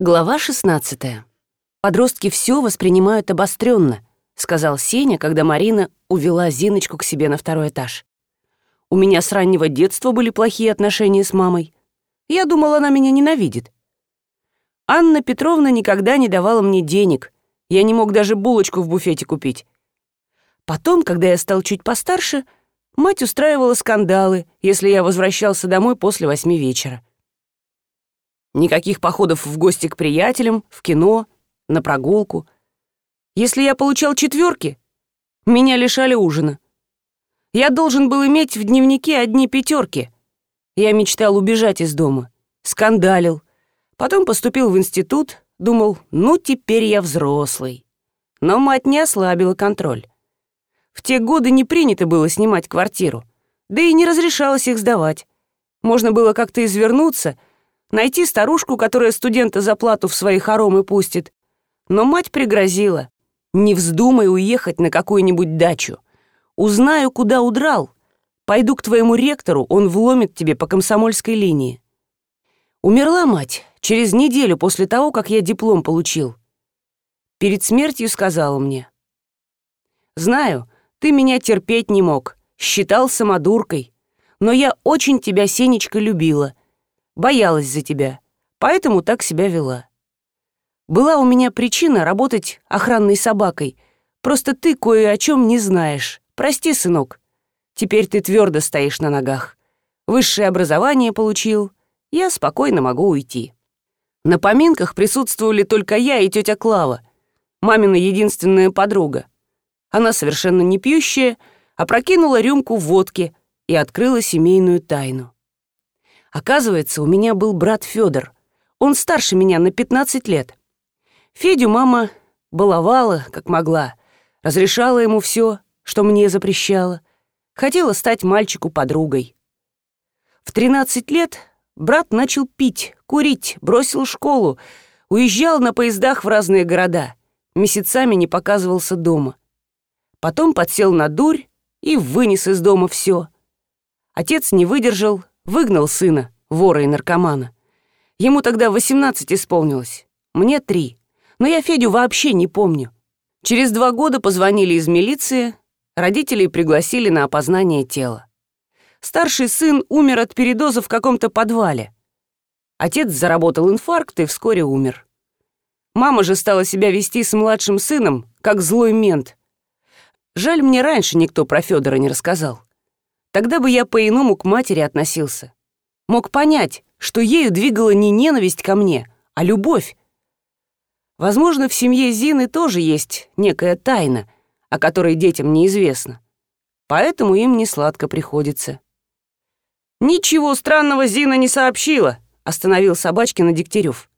Глава 16. Подростки все воспринимают обостренно, сказал Сеня, когда Марина увела Зиночку к себе на второй этаж. У меня с раннего детства были плохие отношения с мамой. Я думала, она меня ненавидит. Анна Петровна никогда не давала мне денег. Я не мог даже булочку в буфете купить. Потом, когда я стал чуть постарше, мать устраивала скандалы, если я возвращался домой после восьми вечера. Никаких походов в гости к приятелям, в кино, на прогулку. Если я получал четверки, меня лишали ужина. Я должен был иметь в дневнике одни пятерки. Я мечтал убежать из дома, скандалил. Потом поступил в институт, думал, ну теперь я взрослый. Но мать не ослабила контроль. В те годы не принято было снимать квартиру, да и не разрешалось их сдавать. Можно было как-то извернуться — найти старушку, которая студента за плату в свои хоромы пустит. Но мать пригрозила. «Не вздумай уехать на какую-нибудь дачу. Узнаю, куда удрал. Пойду к твоему ректору, он вломит тебе по комсомольской линии». Умерла мать через неделю после того, как я диплом получил. Перед смертью сказала мне. «Знаю, ты меня терпеть не мог, считал самодуркой, но я очень тебя, Сенечка, любила боялась за тебя, поэтому так себя вела. Была у меня причина работать охранной собакой, просто ты кое о чем не знаешь. Прости, сынок. Теперь ты твердо стоишь на ногах. Высшее образование получил, я спокойно могу уйти. На поминках присутствовали только я и тетя Клава, мамина единственная подруга. Она совершенно не пьющая, опрокинула рюмку водки и открыла семейную тайну. Оказывается, у меня был брат Федор. Он старше меня на 15 лет. Федю мама баловала, как могла, разрешала ему все, что мне запрещала. Хотела стать мальчику подругой. В 13 лет брат начал пить, курить, бросил школу, уезжал на поездах в разные города, месяцами не показывался дома. Потом подсел на дурь и вынес из дома все. Отец не выдержал, Выгнал сына, вора и наркомана. Ему тогда 18 исполнилось, мне три. Но я Федю вообще не помню. Через два года позвонили из милиции, родителей пригласили на опознание тела. Старший сын умер от передоза в каком-то подвале. Отец заработал инфаркт и вскоре умер. Мама же стала себя вести с младшим сыном, как злой мент. Жаль, мне раньше никто про Федора не рассказал. Тогда бы я по-иному к матери относился. Мог понять, что ею двигала не ненависть ко мне, а любовь. Возможно, в семье Зины тоже есть некая тайна, о которой детям неизвестно. Поэтому им не сладко приходится. «Ничего странного Зина не сообщила», — остановил Собачкина Дегтярев.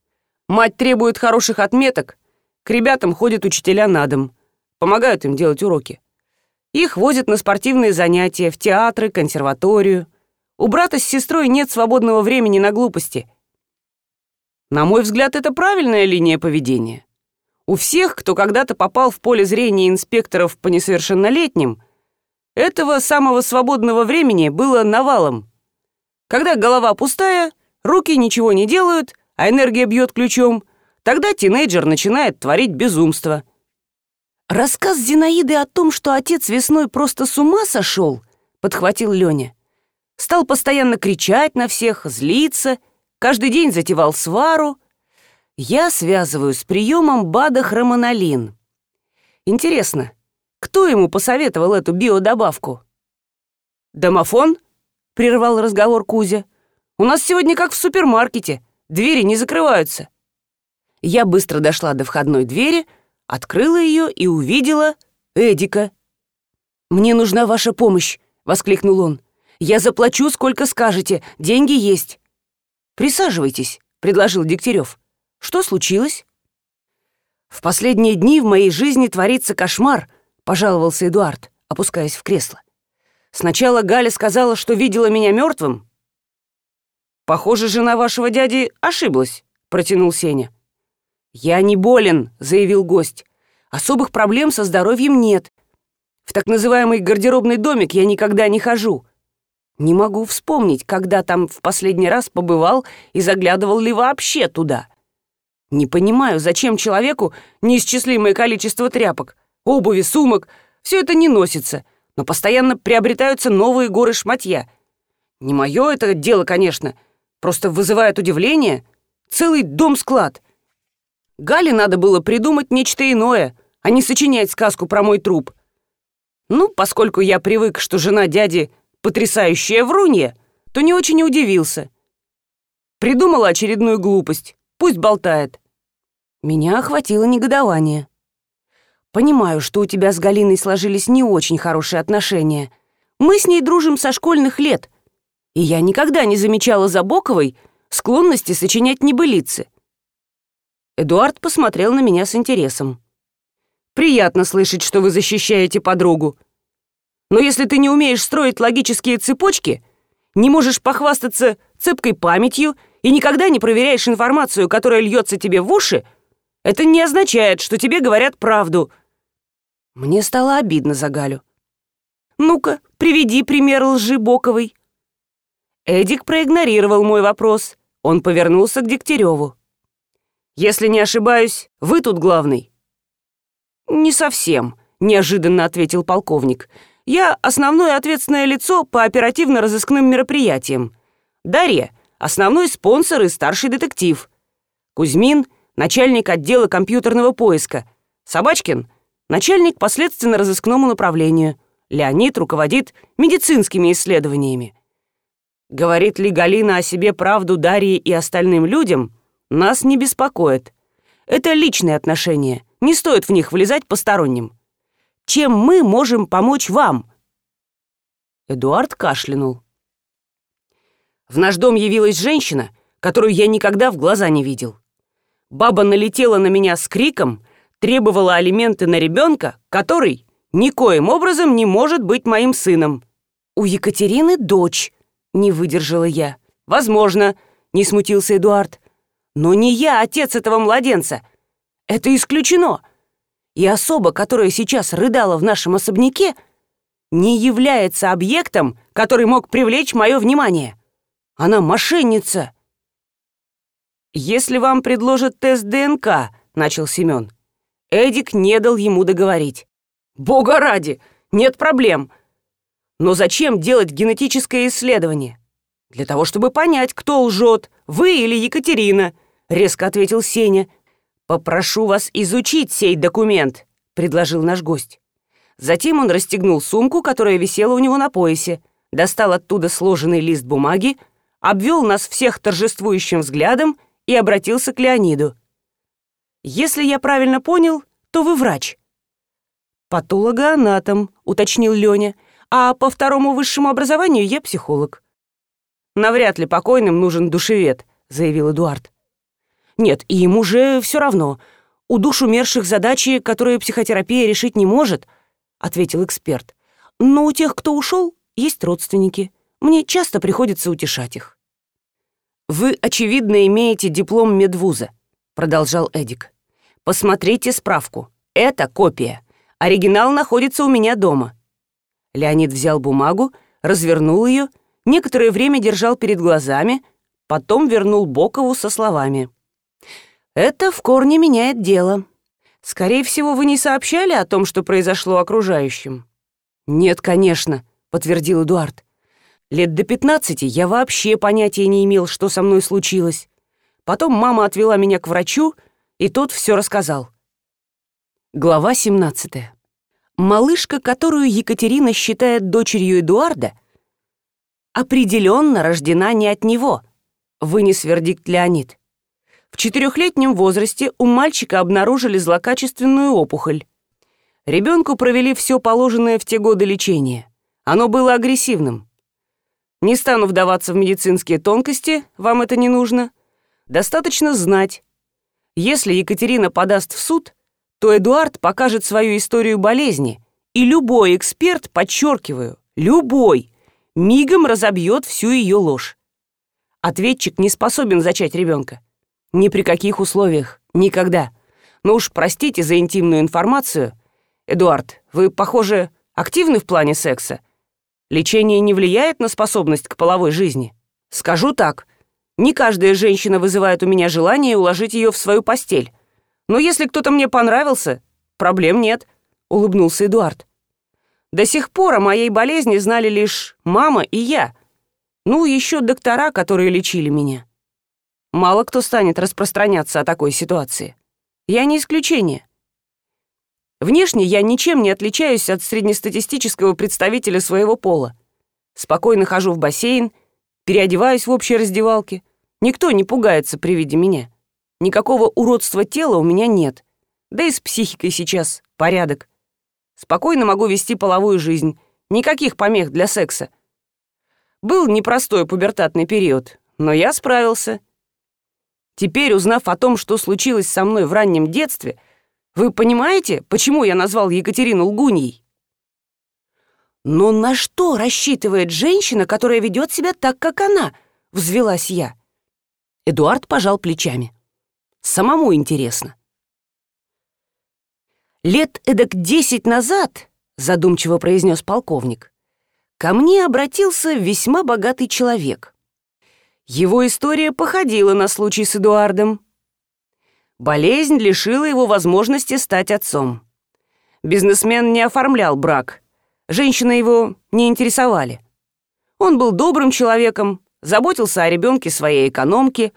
«Мать требует хороших отметок. К ребятам ходят учителя на дом. Помогают им делать уроки. Их возят на спортивные занятия, в театры, консерваторию. У брата с сестрой нет свободного времени на глупости. На мой взгляд, это правильная линия поведения. У всех, кто когда-то попал в поле зрения инспекторов по несовершеннолетним, этого самого свободного времени было навалом. Когда голова пустая, руки ничего не делают, а энергия бьет ключом, тогда тинейджер начинает творить безумство – «Рассказ Зинаиды о том, что отец весной просто с ума сошел», — подхватил Леня. Стал постоянно кричать на всех, злиться, каждый день затевал свару. Я связываю с приемом БАДа хромонолин. Интересно, кто ему посоветовал эту биодобавку? «Домофон?» — прервал разговор Кузя. «У нас сегодня как в супермаркете, двери не закрываются». Я быстро дошла до входной двери — открыла ее и увидела Эдика. «Мне нужна ваша помощь», — воскликнул он. «Я заплачу, сколько скажете, деньги есть». «Присаживайтесь», — предложил Дегтярев. «Что случилось?» «В последние дни в моей жизни творится кошмар», — пожаловался Эдуард, опускаясь в кресло. «Сначала Галя сказала, что видела меня мертвым». «Похоже, жена вашего дяди ошиблась», — протянул Сеня. «Я не болен», — заявил гость. «Особых проблем со здоровьем нет. В так называемый гардеробный домик я никогда не хожу. Не могу вспомнить, когда там в последний раз побывал и заглядывал ли вообще туда. Не понимаю, зачем человеку неисчислимое количество тряпок, обуви, сумок. Все это не носится, но постоянно приобретаются новые горы шматья. Не мое это дело, конечно, просто вызывает удивление. Целый дом-склад. Гале надо было придумать нечто иное, а не сочинять сказку про мой труп. Ну, поскольку я привык, что жена дяди потрясающая врунья, то не очень удивился. Придумала очередную глупость. Пусть болтает. Меня охватило негодование. Понимаю, что у тебя с Галиной сложились не очень хорошие отношения. Мы с ней дружим со школьных лет. И я никогда не замечала за Боковой склонности сочинять небылицы. Эдуард посмотрел на меня с интересом. «Приятно слышать, что вы защищаете подругу. Но если ты не умеешь строить логические цепочки, не можешь похвастаться цепкой памятью и никогда не проверяешь информацию, которая льется тебе в уши, это не означает, что тебе говорят правду. Мне стало обидно за Галю. Ну-ка, приведи пример лжи Боковой. Эдик проигнорировал мой вопрос. Он повернулся к Дегтяреву. «Если не ошибаюсь, вы тут главный?» «Не совсем», — неожиданно ответил полковник. «Я основное ответственное лицо по оперативно-розыскным мероприятиям. Дарья основной спонсор и старший детектив. Кузьмин — начальник отдела компьютерного поиска. Собачкин — начальник по следственно-розыскному направлению. Леонид руководит медицинскими исследованиями. Говорит ли Галина о себе правду Дарье и остальным людям, нас не беспокоит. Это личные отношения, не стоит в них влезать посторонним. Чем мы можем помочь вам?» Эдуард кашлянул. В наш дом явилась женщина, которую я никогда в глаза не видел. Баба налетела на меня с криком, требовала алименты на ребенка, который никоим образом не может быть моим сыном. «У Екатерины дочь», — не выдержала я. «Возможно», — не смутился Эдуард. «Но не я отец этого младенца. Это исключено. И особа, которая сейчас рыдала в нашем особняке, не является объектом, который мог привлечь мое внимание. Она мошенница!» «Если вам предложат тест ДНК», — начал Семен. Эдик не дал ему договорить. «Бога ради! Нет проблем! Но зачем делать генетическое исследование? Для того, чтобы понять, кто лжет, вы или Екатерина», — резко ответил Сеня. «Попрошу вас изучить сей документ», — предложил наш гость. Затем он расстегнул сумку, которая висела у него на поясе, достал оттуда сложенный лист бумаги, обвел нас всех торжествующим взглядом и обратился к Леониду. «Если я правильно понял, то вы врач». «Патологоанатом», — уточнил Леня, «а по второму высшему образованию я психолог». «Навряд ли покойным нужен душевед», — заявил Эдуард. «Нет, и ему же все равно. У душ умерших задачи, которые психотерапия решить не может», — ответил эксперт. «Но у тех, кто ушел, есть родственники. Мне часто приходится утешать их. «Вы, очевидно, имеете диплом медвуза», — продолжал Эдик. «Посмотрите справку. Это копия. Оригинал находится у меня дома». Леонид взял бумагу, развернул ее, некоторое время держал перед глазами, потом вернул Бокову со словами. «Это в корне меняет дело. Скорее всего, вы не сообщали о том, что произошло окружающим?» «Нет, конечно», — подтвердил Эдуард. Лет до пятнадцати я вообще понятия не имел, что со мной случилось. Потом мама отвела меня к врачу, и тот все рассказал. Глава 17. Малышка, которую Екатерина считает дочерью Эдуарда, определенно рождена не от него, вынес вердикт Леонид. В четырехлетнем возрасте у мальчика обнаружили злокачественную опухоль. Ребенку провели все положенное в те годы лечение. Оно было агрессивным. Не стану вдаваться в медицинские тонкости, вам это не нужно. Достаточно знать. Если Екатерина подаст в суд, то Эдуард покажет свою историю болезни, и любой эксперт, подчеркиваю, любой, мигом разобьет всю ее ложь. Ответчик не способен зачать ребенка. Ни при каких условиях, никогда. Но уж простите за интимную информацию. Эдуард, вы, похоже, активны в плане секса? Лечение не влияет на способность к половой жизни? Скажу так, Не каждая женщина вызывает у меня желание уложить ее в свою постель. Но если кто-то мне понравился, проблем нет», — улыбнулся Эдуард. «До сих пор о моей болезни знали лишь мама и я. Ну, еще доктора, которые лечили меня. Мало кто станет распространяться о такой ситуации. Я не исключение. Внешне я ничем не отличаюсь от среднестатистического представителя своего пола. Спокойно хожу в бассейн, переодеваюсь в общей раздевалке. Никто не пугается при виде меня. Никакого уродства тела у меня нет. Да и с психикой сейчас порядок. Спокойно могу вести половую жизнь. Никаких помех для секса. Был непростой пубертатный период, но я справился. Теперь, узнав о том, что случилось со мной в раннем детстве, вы понимаете, почему я назвал Екатерину лгуньей? «Но на что рассчитывает женщина, которая ведет себя так, как она?» — взвелась я. Эдуард пожал плечами. «Самому интересно». «Лет эдак десять назад», — задумчиво произнес полковник, «ко мне обратился весьма богатый человек. Его история походила на случай с Эдуардом. Болезнь лишила его возможности стать отцом. Бизнесмен не оформлял брак, женщины его не интересовали. Он был добрым человеком, заботился о ребенке своей экономки,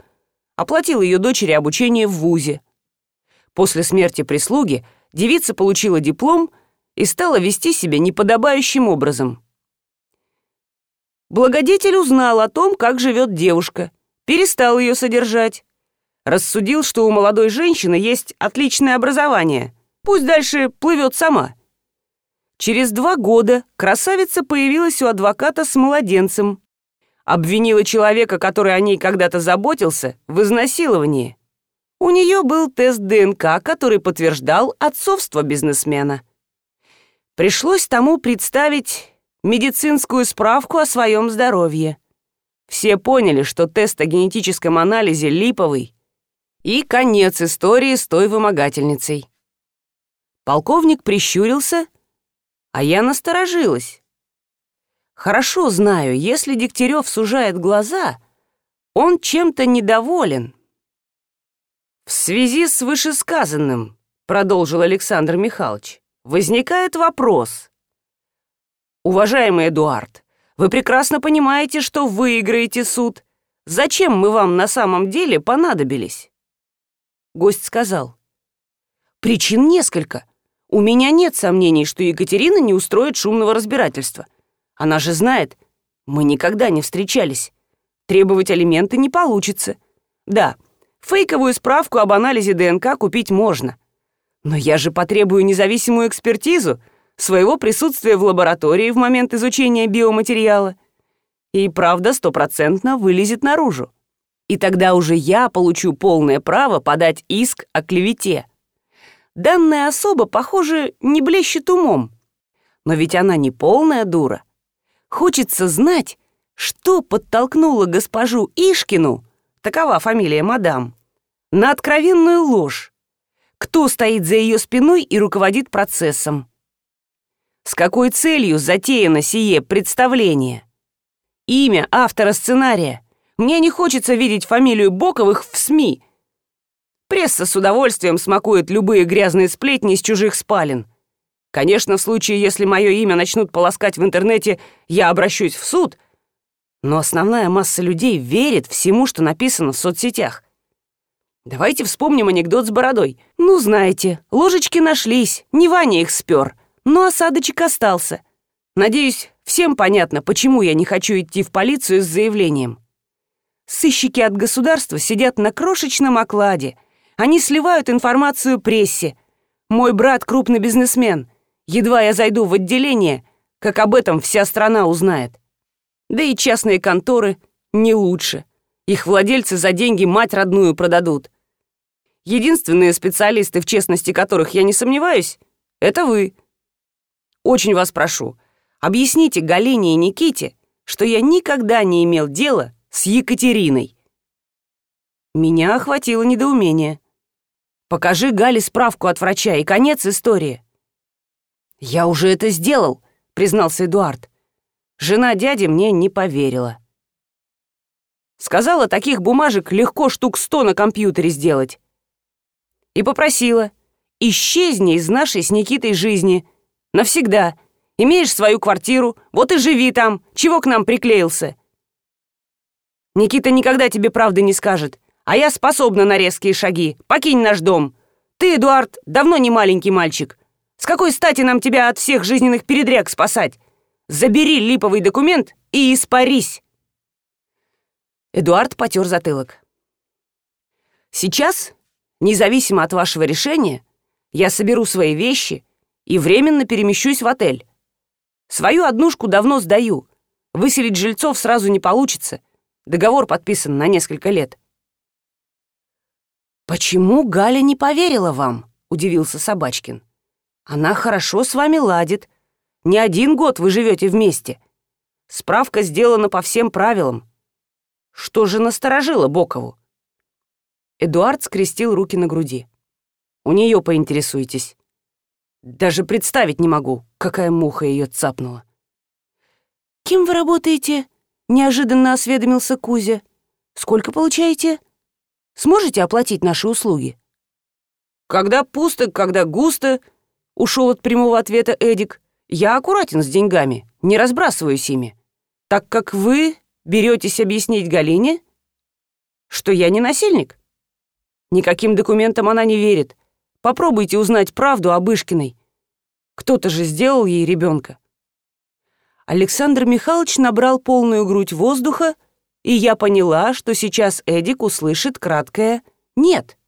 оплатил ее дочери обучение в ВУЗе. После смерти прислуги девица получила диплом и стала вести себя неподобающим образом. Благодетель узнал о том, как живет девушка, перестал ее содержать. Рассудил, что у молодой женщины есть отличное образование, пусть дальше плывет сама. Через два года красавица появилась у адвоката с младенцем. Обвинила человека, который о ней когда-то заботился, в изнасиловании. У нее был тест ДНК, который подтверждал отцовство бизнесмена. Пришлось тому представить медицинскую справку о своем здоровье. Все поняли, что тест о генетическом анализе липовый. И конец истории с той вымогательницей. Полковник прищурился, а я насторожилась. Хорошо знаю, если Дегтярев сужает глаза, он чем-то недоволен. В связи с вышесказанным, продолжил Александр Михайлович, возникает вопрос — «Уважаемый Эдуард, вы прекрасно понимаете, что выиграете суд. Зачем мы вам на самом деле понадобились?» Гость сказал. «Причин несколько. У меня нет сомнений, что Екатерина не устроит шумного разбирательства. Она же знает, мы никогда не встречались. Требовать алименты не получится. Да, фейковую справку об анализе ДНК купить можно. Но я же потребую независимую экспертизу, своего присутствия в лаборатории в момент изучения биоматериала. И правда стопроцентно вылезет наружу. И тогда уже я получу полное право подать иск о клевете. Данная особа, похоже, не блещет умом. Но ведь она не полная дура. Хочется знать, что подтолкнуло госпожу Ишкину, такова фамилия мадам, на откровенную ложь. Кто стоит за ее спиной и руководит процессом? С какой целью затеяно сие представление? Имя автора сценария. Мне не хочется видеть фамилию Боковых в СМИ. Пресса с удовольствием смакует любые грязные сплетни из чужих спален. Конечно, в случае, если мое имя начнут полоскать в интернете, я обращусь в суд. Но основная масса людей верит всему, что написано в соцсетях. Давайте вспомним анекдот с бородой. Ну, знаете, ложечки нашлись, не Ваня их спер но осадочек остался. Надеюсь, всем понятно, почему я не хочу идти в полицию с заявлением. Сыщики от государства сидят на крошечном окладе. Они сливают информацию прессе. Мой брат крупный бизнесмен. Едва я зайду в отделение, как об этом вся страна узнает. Да и частные конторы не лучше. Их владельцы за деньги мать родную продадут. Единственные специалисты, в честности которых я не сомневаюсь, это вы. Очень вас прошу, объясните Галине и Никите, что я никогда не имел дела с Екатериной». Меня охватило недоумение. «Покажи Гале справку от врача, и конец истории». «Я уже это сделал», — признался Эдуард. Жена дяди мне не поверила. Сказала, таких бумажек легко штук сто на компьютере сделать. И попросила, исчезни из нашей с Никитой жизни. Навсегда. Имеешь свою квартиру, вот и живи там. Чего к нам приклеился? Никита никогда тебе правды не скажет, а я способна на резкие шаги. Покинь наш дом. Ты, Эдуард, давно не маленький мальчик. С какой стати нам тебя от всех жизненных передряг спасать? Забери липовый документ и испарись. Эдуард потер затылок. «Сейчас, независимо от вашего решения, я соберу свои вещи и временно перемещусь в отель. Свою однушку давно сдаю. Выселить жильцов сразу не получится. Договор подписан на несколько лет». «Почему Галя не поверила вам?» — удивился Собачкин. «Она хорошо с вами ладит. Не один год вы живете вместе. Справка сделана по всем правилам. Что же насторожило Бокову? Эдуард скрестил руки на груди. У нее поинтересуйтесь. Даже представить не могу, какая муха ее цапнула. «Кем вы работаете?» — неожиданно осведомился Кузя. «Сколько получаете? Сможете оплатить наши услуги?» «Когда пусто, когда густо», — ушел от прямого ответа Эдик. «Я аккуратен с деньгами, не разбрасываюсь ими. Так как вы беретесь объяснить Галине, что я не насильник? Никаким документам она не верит. Попробуйте узнать правду об Ишкиной. Кто-то же сделал ей ребенка. Александр Михайлович набрал полную грудь воздуха, и я поняла, что сейчас Эдик услышит краткое «нет».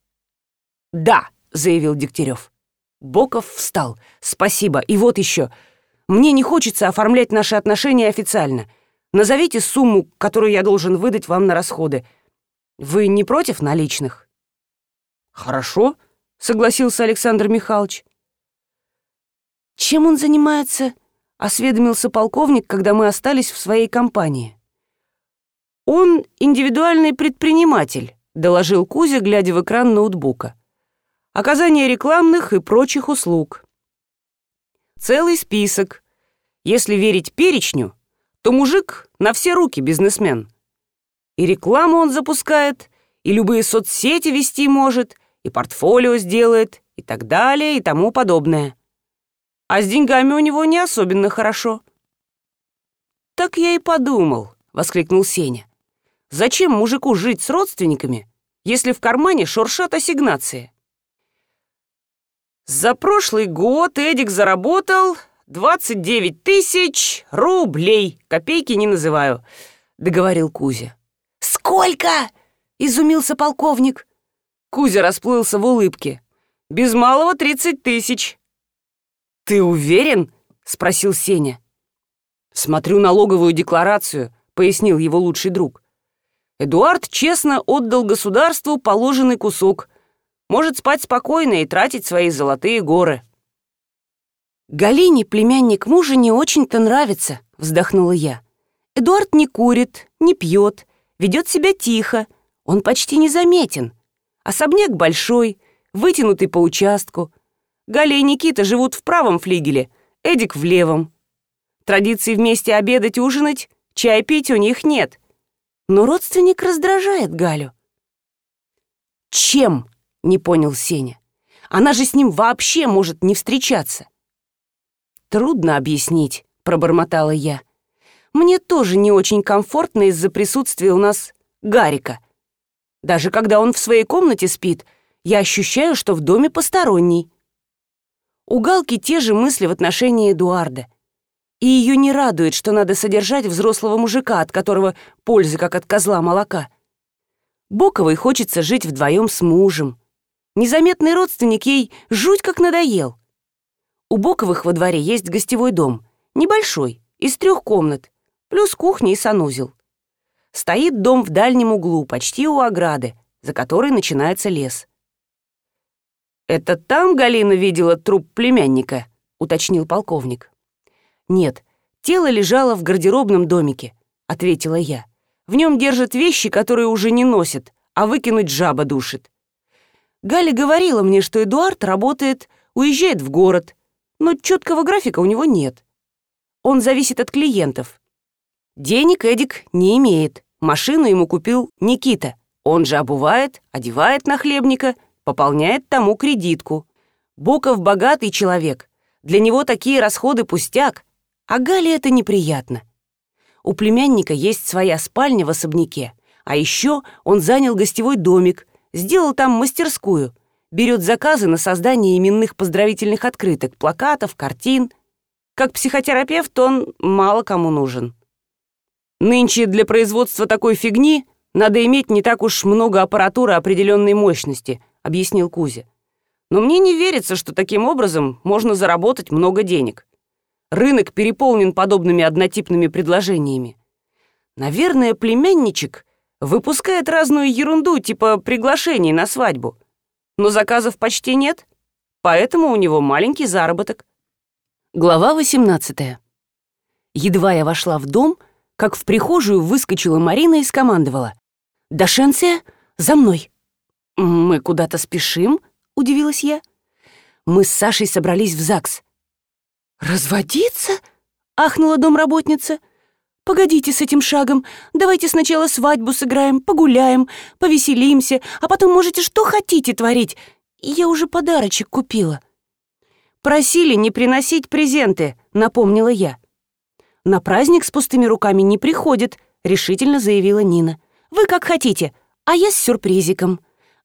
«Да», — заявил Дегтярев. Боков встал. «Спасибо. И вот еще. Мне не хочется оформлять наши отношения официально. Назовите сумму, которую я должен выдать вам на расходы. Вы не против наличных?» «Хорошо», — согласился Александр Михайлович. «Чем он занимается?» — осведомился полковник, когда мы остались в своей компании. «Он индивидуальный предприниматель», — доложил Кузя, глядя в экран ноутбука. «Оказание рекламных и прочих услуг. Целый список. Если верить перечню, то мужик на все руки бизнесмен. И рекламу он запускает, и любые соцсети вести может, и портфолио сделает, и так далее, и тому подобное. А с деньгами у него не особенно хорошо. «Так я и подумал», — воскликнул Сеня. «Зачем мужику жить с родственниками, если в кармане шуршат ассигнации?» За прошлый год Эдик заработал 29 тысяч рублей. Копейки не называю», — договорил Кузя. «Сколько?» — изумился полковник. Кузя расплылся в улыбке. «Без малого тридцать тысяч». «Ты уверен?» — спросил Сеня. «Смотрю налоговую декларацию», — пояснил его лучший друг. Эдуард честно отдал государству положенный кусок. Может спать спокойно и тратить свои золотые горы. «Галине племянник мужа не очень-то нравится», — вздохнула я. «Эдуард не курит, не пьет, ведет себя тихо, он почти незаметен. Особняк большой, вытянутый по участку. Галя и Никита живут в правом флигеле, Эдик в левом. Традиции вместе обедать, ужинать, чай пить у них нет. Но родственник раздражает Галю». «Чем?» — не понял Сеня. «Она же с ним вообще может не встречаться». «Трудно объяснить», — пробормотала я. «Мне тоже не очень комфортно из-за присутствия у нас Гарика. Даже когда он в своей комнате спит, я ощущаю, что в доме посторонний». У Галки те же мысли в отношении Эдуарда. И ее не радует, что надо содержать взрослого мужика, от которого пользы, как от козла молока. Боковой хочется жить вдвоем с мужем. Незаметный родственник ей жуть как надоел. У Боковых во дворе есть гостевой дом, небольшой, из трех комнат, плюс кухня и санузел. Стоит дом в дальнем углу, почти у ограды, за которой начинается лес. «Это там Галина видела труп племянника?» — уточнил полковник. «Нет, тело лежало в гардеробном домике», — ответила я. «В нем держат вещи, которые уже не носят, а выкинуть жаба душит. Галя говорила мне, что Эдуард работает, уезжает в город, но четкого графика у него нет. Он зависит от клиентов. Денег Эдик не имеет, Машину ему купил Никита. Он же обувает, одевает нахлебника, пополняет тому кредитку. Боков богатый человек. Для него такие расходы пустяк. А Гале это неприятно. У племянника есть своя спальня в особняке. А еще он занял гостевой домик, сделал там мастерскую, берет заказы на создание именных поздравительных открыток, плакатов, картин. Как психотерапевт он мало кому нужен. Нынче для производства такой фигни надо иметь не так уж много аппаратуры определенной мощности, объяснил Кузя. Но мне не верится, что таким образом можно заработать много денег. Рынок переполнен подобными однотипными предложениями. Наверное, племянничек выпускает разную ерунду, типа приглашений на свадьбу. Но заказов почти нет, поэтому у него маленький заработок. Глава 18. Едва я вошла в дом, как в прихожую выскочила Марина и скомандовала. «Дашенция, за мной!» «Мы куда-то спешим?» — удивилась я. «Мы с Сашей собрались в ЗАГС». «Разводиться?» — ахнула домработница. «Погодите с этим шагом. Давайте сначала свадьбу сыграем, погуляем, повеселимся, а потом можете что хотите творить. Я уже подарочек купила». «Просили не приносить презенты», — напомнила я. «На праздник с пустыми руками не приходит», — решительно заявила Нина. «Вы как хотите, а я с сюрпризиком.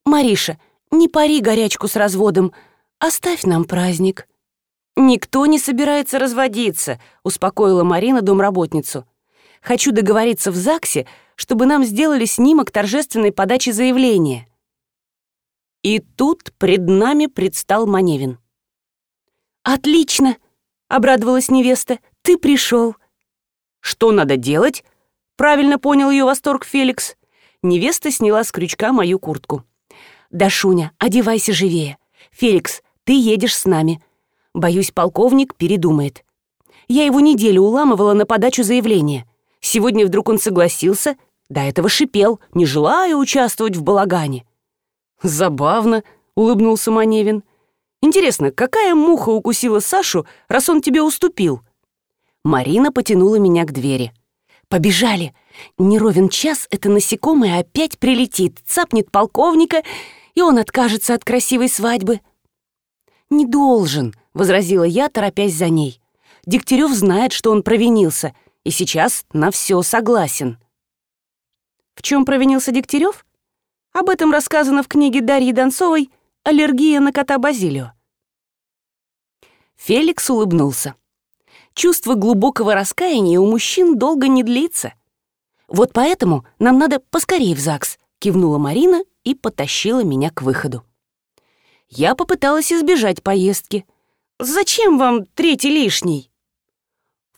Мариша, не пари горячку с разводом, оставь нам праздник». «Никто не собирается разводиться», — успокоила Марина домработницу. «Хочу договориться в ЗАГСе, чтобы нам сделали снимок торжественной подачи заявления». И тут пред нами предстал Маневин. «Отлично!» — обрадовалась невеста. «Ты пришел. «Что надо делать?» Правильно понял ее восторг Феликс. Невеста сняла с крючка мою куртку. «Дашуня, одевайся живее. Феликс, ты едешь с нами. Боюсь, полковник передумает. Я его неделю уламывала на подачу заявления. Сегодня вдруг он согласился, до этого шипел, не желая участвовать в балагане». «Забавно», — улыбнулся Маневин. «Интересно, какая муха укусила Сашу, раз он тебе уступил?» Марина потянула меня к двери. «Побежали! Не ровен час это насекомое опять прилетит, цапнет полковника, и он откажется от красивой свадьбы». «Не должен», — возразила я, торопясь за ней. Дегтярев знает, что он провинился, и сейчас на все согласен. В чем провинился Дегтярев? Об этом рассказано в книге Дарьи Донцовой «Аллергия на кота Базилио». Феликс улыбнулся чувство глубокого раскаяния у мужчин долго не длится. Вот поэтому нам надо поскорее в ЗАГС, кивнула Марина и потащила меня к выходу. Я попыталась избежать поездки. Зачем вам третий лишний?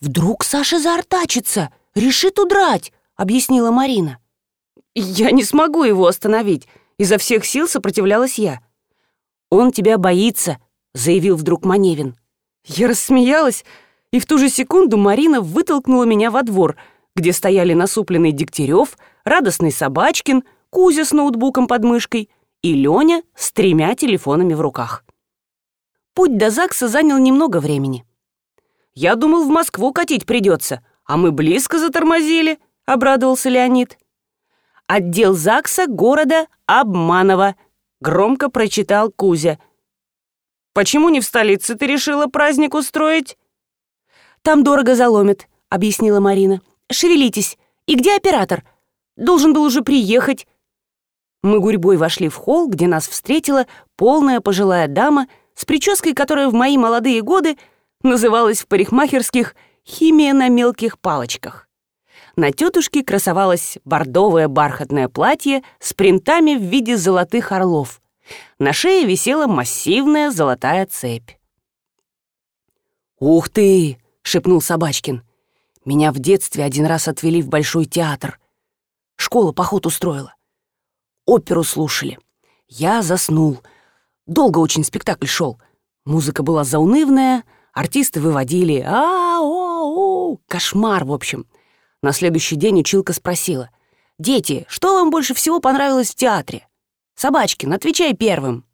Вдруг Саша заортачится, решит удрать, объяснила Марина. Я не смогу его остановить, изо всех сил сопротивлялась я. Он тебя боится, заявил вдруг Маневин. Я рассмеялась, и в ту же секунду Марина вытолкнула меня во двор, где стояли насупленный Дегтярев, радостный Собачкин, Кузя с ноутбуком под мышкой и Леня с тремя телефонами в руках. Путь до ЗАГСа занял немного времени. «Я думал, в Москву катить придется, а мы близко затормозили», — обрадовался Леонид. «Отдел ЗАГСа города Обманова», — громко прочитал Кузя. «Почему не в столице ты решила праздник устроить?» «Там дорого заломят», — объяснила Марина. «Шевелитесь. И где оператор? Должен был уже приехать». Мы гурьбой вошли в холл, где нас встретила полная пожилая дама с прической, которая в мои молодые годы называлась в парикмахерских «химия на мелких палочках». На тетушке красовалось бордовое бархатное платье с принтами в виде золотых орлов. На шее висела массивная золотая цепь. «Ух ты!» — шепнул Собачкин. «Меня в детстве один раз отвели в Большой театр. Школа поход устроила. Оперу слушали. Я заснул. Долго очень спектакль шел. Музыка была заунывная, артисты выводили а о о Кошмар, в общем. На следующий день училка спросила. «Дети, что вам больше всего понравилось в театре?» «Собачкин, отвечай первым».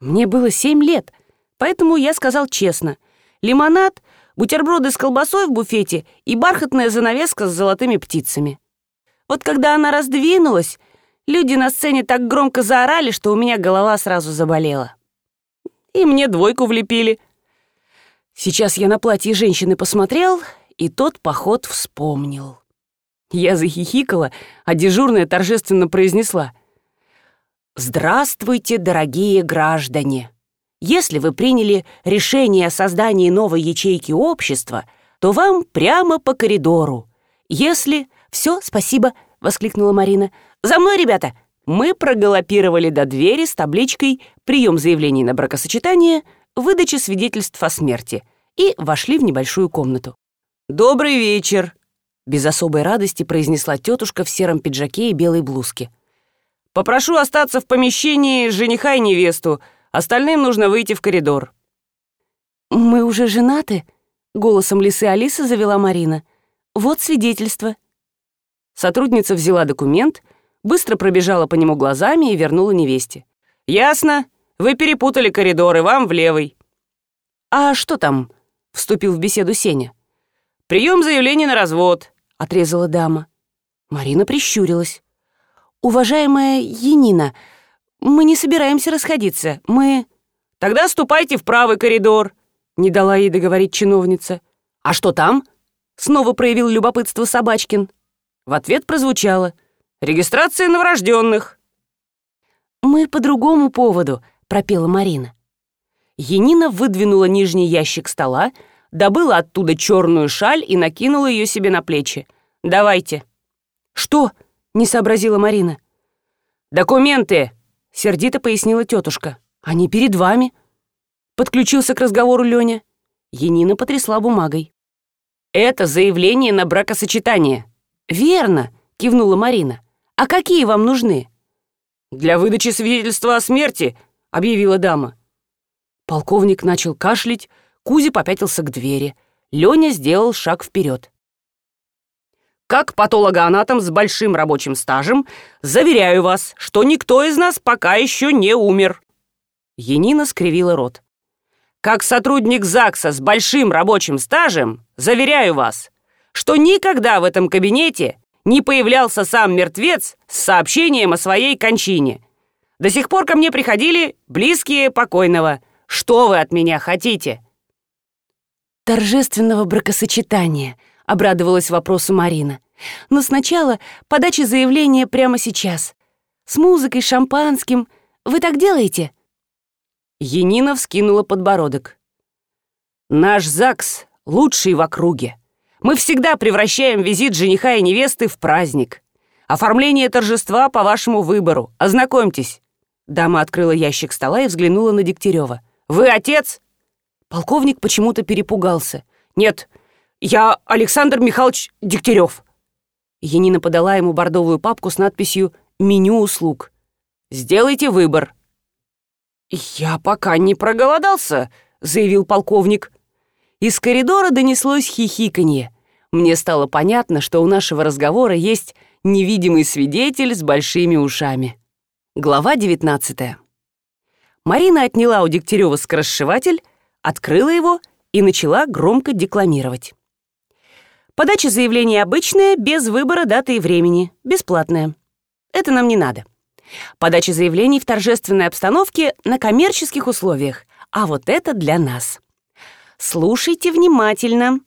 Мне было семь лет, поэтому я сказал честно. «Лимонад бутерброды с колбасой в буфете и бархатная занавеска с золотыми птицами. Вот когда она раздвинулась, люди на сцене так громко заорали, что у меня голова сразу заболела. И мне двойку влепили. Сейчас я на платье женщины посмотрел, и тот поход вспомнил. Я захихикала, а дежурная торжественно произнесла. «Здравствуйте, дорогие граждане! Если вы приняли решение о создании новой ячейки общества, то вам прямо по коридору. Если... Все, спасибо!» — воскликнула Марина. «За мной, ребята!» Мы прогалопировали до двери с табличкой «Прием заявлений на бракосочетание», «Выдача свидетельств о смерти» и вошли в небольшую комнату. «Добрый вечер!» Без особой радости произнесла тетушка в сером пиджаке и белой блузке. «Попрошу остаться в помещении жениха и невесту. Остальным нужно выйти в коридор». «Мы уже женаты?» — голосом лисы Алисы завела Марина. «Вот свидетельство». Сотрудница взяла документ, быстро пробежала по нему глазами и вернула невесте. «Ясно. Вы перепутали коридоры, вам в левый». «А что там?» — вступил в беседу Сеня. «Прием заявления на развод. — отрезала дама. Марина прищурилась. «Уважаемая Енина, мы не собираемся расходиться. Мы...» «Тогда ступайте в правый коридор», — не дала ей договорить чиновница. «А что там?» — снова проявил любопытство Собачкин. В ответ прозвучало. «Регистрация новорожденных». «Мы по другому поводу», — пропела Марина. Енина выдвинула нижний ящик стола, добыла оттуда черную шаль и накинула ее себе на плечи. «Давайте». «Что?» — не сообразила Марина. «Документы!» — сердито пояснила тетушка. «Они перед вами». Подключился к разговору Леня. Енина потрясла бумагой. «Это заявление на бракосочетание». «Верно», — кивнула Марина. «А какие вам нужны?» «Для выдачи свидетельства о смерти», — объявила дама. Полковник начал кашлять, Кузя попятился к двери. Леня сделал шаг вперед. Как патологоанатом с большим рабочим стажем, заверяю вас, что никто из нас пока еще не умер. Енина скривила рот. Как сотрудник ЗАГСа с большим рабочим стажем, заверяю вас, что никогда в этом кабинете не появлялся сам мертвец с сообщением о своей кончине. До сих пор ко мне приходили близкие покойного. Что вы от меня хотите?» торжественного бракосочетания», — обрадовалась вопросу Марина. «Но сначала подача заявления прямо сейчас. С музыкой, шампанским. Вы так делаете?» Енина вскинула подбородок. «Наш ЗАГС лучший в округе. Мы всегда превращаем визит жениха и невесты в праздник. Оформление торжества по вашему выбору. Ознакомьтесь». Дама открыла ящик стола и взглянула на Дегтярева. «Вы отец?» Полковник почему-то перепугался. «Нет, я Александр Михайлович Дегтярев». Енина подала ему бордовую папку с надписью «Меню услуг». «Сделайте выбор». «Я пока не проголодался», — заявил полковник. Из коридора донеслось хихиканье. Мне стало понятно, что у нашего разговора есть невидимый свидетель с большими ушами. Глава 19 Марина отняла у Дегтярева скоросшиватель, открыла его и начала громко декламировать. Подача заявления обычная, без выбора даты и времени, бесплатная. Это нам не надо. Подача заявлений в торжественной обстановке на коммерческих условиях, а вот это для нас. Слушайте внимательно.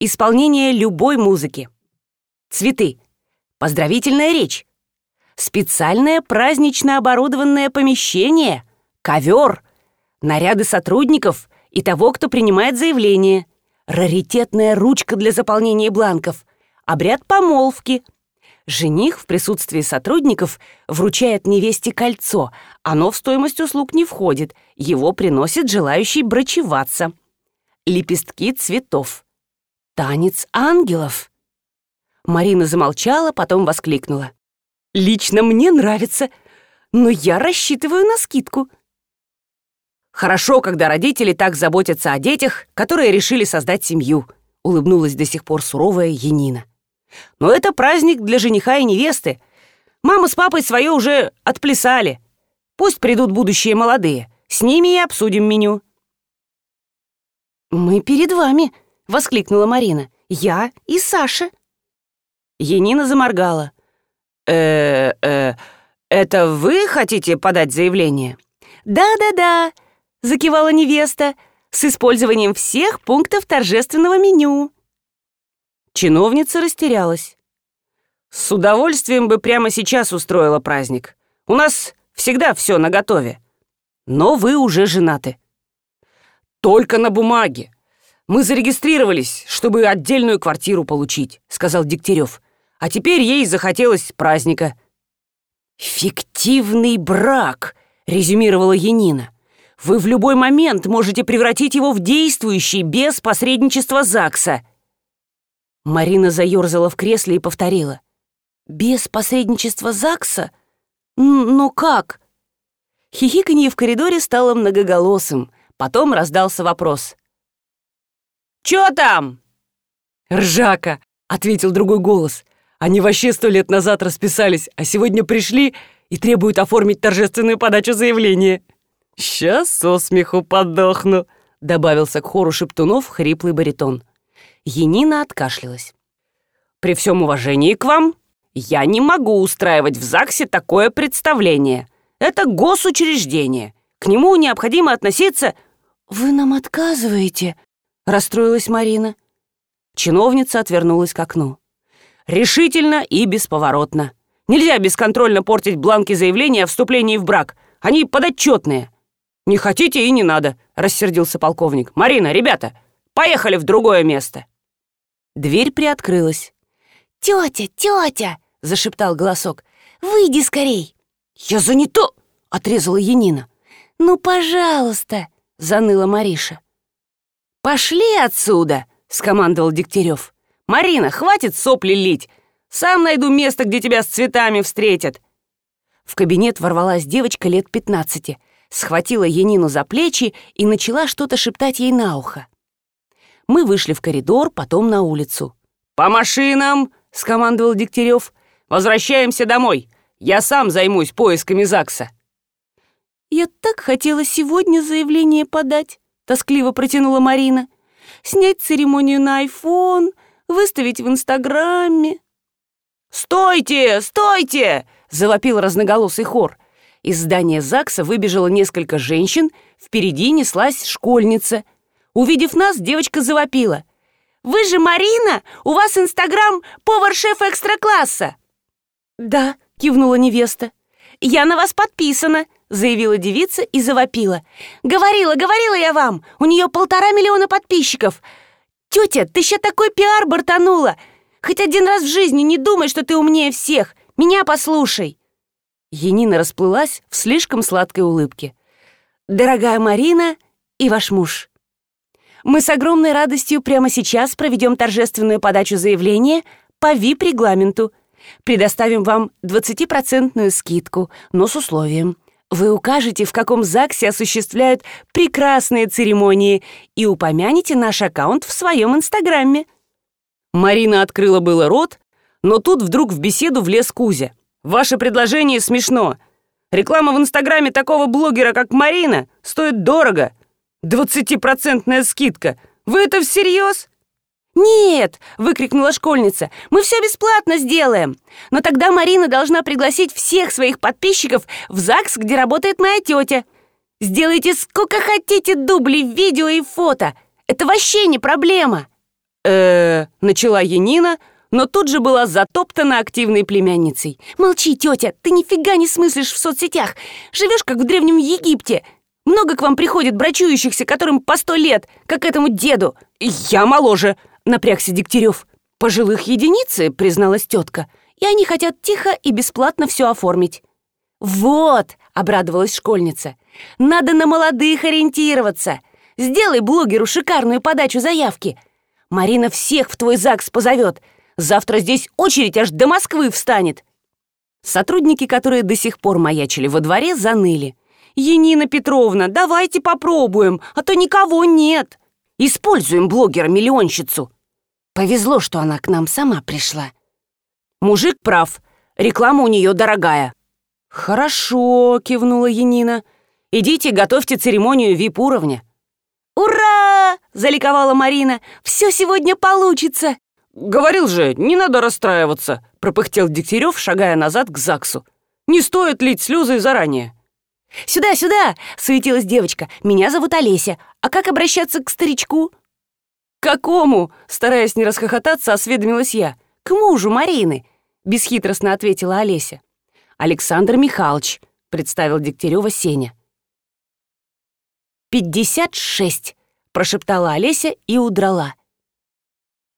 Исполнение любой музыки. Цветы. Поздравительная речь. Специальное празднично оборудованное помещение. Ковер наряды сотрудников и того, кто принимает заявление, раритетная ручка для заполнения бланков, обряд помолвки. Жених в присутствии сотрудников вручает невесте кольцо. Оно в стоимость услуг не входит, его приносит желающий брачеваться. Лепестки цветов. Танец ангелов. Марина замолчала, потом воскликнула. «Лично мне нравится, но я рассчитываю на скидку». Хорошо, когда родители так заботятся о детях, которые решили создать семью», — улыбнулась до сих пор суровая Янина. «Но это праздник для жениха и невесты. Мама с папой свое уже отплясали. Пусть придут будущие молодые. С ними и обсудим меню». «Мы перед вами», — воскликнула Марина. «Я и Саша». Енина заморгала. Э э это вы хотите подать заявление?» «Да-да-да», — закивала невеста, «с использованием всех пунктов торжественного меню». Чиновница растерялась. «С удовольствием бы прямо сейчас устроила праздник. У нас всегда все наготове. Но вы уже женаты». «Только на бумаге. Мы зарегистрировались, чтобы отдельную квартиру получить», — сказал Дегтярев. «А теперь ей захотелось праздника». «Фиктивный брак», — резюмировала Янина. «Вы в любой момент можете превратить его в действующий без посредничества ЗАГСа». Марина заерзала в кресле и повторила. «Без посредничества ЗАГСа? Но как?» Хихиканье в коридоре стало многоголосым. Потом раздался вопрос. «Чё там?» «Ржака», — ответил другой голос. Они вообще сто лет назад расписались, а сегодня пришли и требуют оформить торжественную подачу заявления. «Сейчас со смеху подохну», — добавился к хору шептунов хриплый баритон. Енина откашлялась. «При всем уважении к вам, я не могу устраивать в ЗАГСе такое представление. Это госучреждение. К нему необходимо относиться...» «Вы нам отказываете?» — расстроилась Марина. Чиновница отвернулась к окну решительно и бесповоротно. Нельзя бесконтрольно портить бланки заявления о вступлении в брак. Они подотчетные. Не хотите и не надо, рассердился полковник. Марина, ребята, поехали в другое место. Дверь приоткрылась. «Тетя, тетя!» — зашептал голосок. «Выйди скорей!» «Я занято!» — отрезала Янина. «Ну, пожалуйста!» — заныла Мариша. «Пошли отсюда!» — скомандовал Дегтярев. «Марина, хватит сопли лить! Сам найду место, где тебя с цветами встретят!» В кабинет ворвалась девочка лет пятнадцати, схватила Янину за плечи и начала что-то шептать ей на ухо. Мы вышли в коридор, потом на улицу. «По машинам!» — скомандовал Дегтярев. «Возвращаемся домой. Я сам займусь поисками ЗАГСа». «Я так хотела сегодня заявление подать», — тоскливо протянула Марина. «Снять церемонию на айфон, выставить в Инстаграме». «Стойте! Стойте!» — завопил разноголосый хор. Из здания ЗАГСа выбежало несколько женщин, впереди неслась школьница. Увидев нас, девочка завопила. «Вы же Марина? У вас Инстаграм повар-шеф экстра-класса!» «Да», — кивнула невеста. «Я на вас подписана», — заявила девица и завопила. «Говорила, говорила я вам, у нее полтора миллиона подписчиков. «Тетя, ты еще такой пиар бортанула! Хоть один раз в жизни не думай, что ты умнее всех! Меня послушай!» Енина расплылась в слишком сладкой улыбке. «Дорогая Марина и ваш муж, мы с огромной радостью прямо сейчас проведем торжественную подачу заявления по ВИП-регламенту. Предоставим вам 20% скидку, но с условием. Вы укажете, в каком ЗАГСе осуществляют прекрасные церемонии и упомянете наш аккаунт в своем Инстаграме». Марина открыла было рот, но тут вдруг в беседу влез Кузя. «Ваше предложение смешно. Реклама в Инстаграме такого блогера, как Марина, стоит дорого. Двадцатипроцентная скидка. Вы это всерьез?» «Нет!» — выкрикнула школьница. «Мы все бесплатно сделаем! Но тогда Марина должна пригласить всех своих подписчиков в ЗАГС, где работает моя тетя. Сделайте сколько хотите дублей, видео и фото. Это вообще не проблема!» э начала Янина, но тут же была затоптана активной племянницей. «Молчи, тетя, ты нифига не смыслишь в соцсетях. Живешь как в Древнем Египте. Много к вам приходит брачующихся, которым по сто лет, как этому деду. Я моложе!» Напрягся Дегтярев. «Пожилых единицы», — призналась тетка, «и они хотят тихо и бесплатно все оформить». «Вот», — обрадовалась школьница, «надо на молодых ориентироваться. Сделай блогеру шикарную подачу заявки. Марина всех в твой ЗАГС позовет. Завтра здесь очередь аж до Москвы встанет». Сотрудники, которые до сих пор маячили во дворе, заныли. «Енина Петровна, давайте попробуем, а то никого нет!» Используем блогера-миллионщицу. Повезло, что она к нам сама пришла. Мужик прав, реклама у нее дорогая. Хорошо, кивнула Янина. Идите, готовьте церемонию вип-уровня. «Ура!» — заликовала Марина. «Все сегодня получится!» говорил же, не надо расстраиваться», — пропыхтел Дегтярев, шагая назад к ЗАГСу. «Не стоит лить слезы заранее». «Сюда, сюда!» — суетилась девочка. «Меня зовут Олеся. А как обращаться к старичку?» «Какому?» — стараясь не расхохотаться, осведомилась я. «К мужу Марины», — бесхитростно ответила Олеся. «Александр Михайлович», — представил Дегтярева Сеня. «Пятьдесят шесть», — прошептала Олеся и удрала.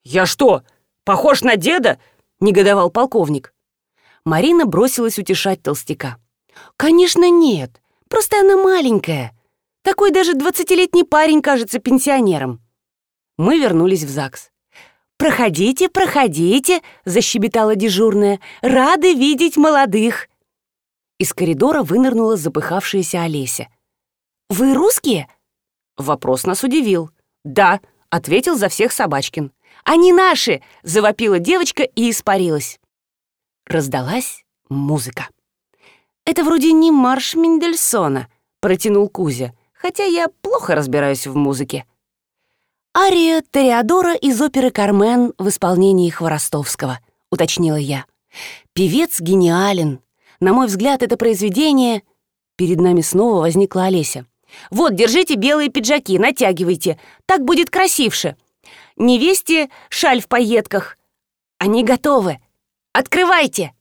«Я что, похож на деда?» — негодовал полковник. Марина бросилась утешать толстяка. «Конечно нет, просто она маленькая. Такой даже двадцатилетний парень кажется пенсионером». Мы вернулись в ЗАГС. «Проходите, проходите», — защебетала дежурная. «Рады видеть молодых». Из коридора вынырнула запыхавшаяся Олеся. «Вы русские?» Вопрос нас удивил. «Да», — ответил за всех Собачкин. «Они наши!» — завопила девочка и испарилась. Раздалась музыка. «Это вроде не марш Мендельсона», — протянул Кузя, хотя я плохо разбираюсь в музыке. «Ария Тореадора из оперы «Кармен» в исполнении Хворостовского», — уточнила я. «Певец гениален. На мой взгляд, это произведение...» Перед нами снова возникла Олеся. «Вот, держите белые пиджаки, натягивайте. Так будет красивше. Невесте шаль в пайетках. Они готовы. Открывайте!»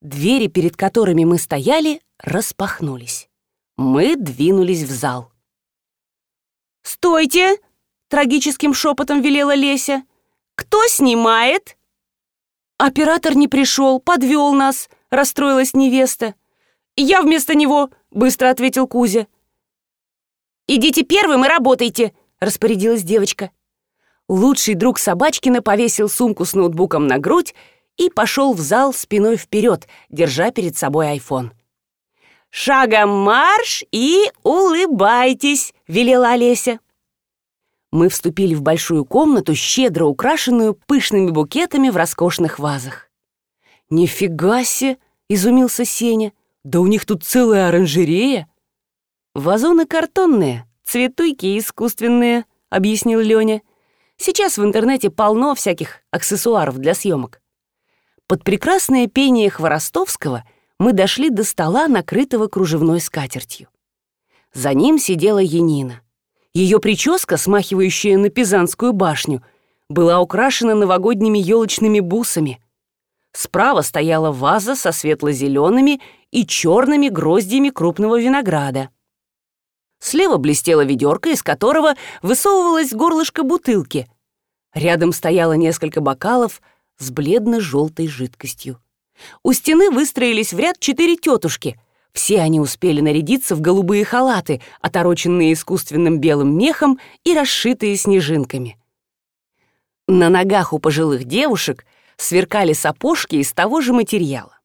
Двери, перед которыми мы стояли, распахнулись. Мы двинулись в зал. «Стойте!» — трагическим шепотом велела Леся. «Кто снимает?» «Оператор не пришел, подвел нас», — расстроилась невеста. «Я вместо него», — быстро ответил Кузя. «Идите первым и работайте», — распорядилась девочка. Лучший друг Собачкина повесил сумку с ноутбуком на грудь и пошел в зал спиной вперед, держа перед собой айфон. «Шагом марш и улыбайтесь!» — велела Олеся. Мы вступили в большую комнату, щедро украшенную пышными букетами в роскошных вазах. «Нифига себе!» — изумился Сеня. «Да у них тут целая оранжерея!» «Вазоны картонные, цветуйки искусственные», — объяснил Лёня. Сейчас в интернете полно всяких аксессуаров для съемок. Под прекрасное пение Хворостовского мы дошли до стола, накрытого кружевной скатертью. За ним сидела Янина. Ее прическа, смахивающая на Пизанскую башню, была украшена новогодними елочными бусами. Справа стояла ваза со светло-зелеными и черными гроздьями крупного винограда. Слева блестела ведерко, из которого высовывалось горлышко бутылки. Рядом стояло несколько бокалов с бледно-желтой жидкостью. У стены выстроились в ряд четыре тетушки. Все они успели нарядиться в голубые халаты, отороченные искусственным белым мехом и расшитые снежинками. На ногах у пожилых девушек сверкали сапожки из того же материала.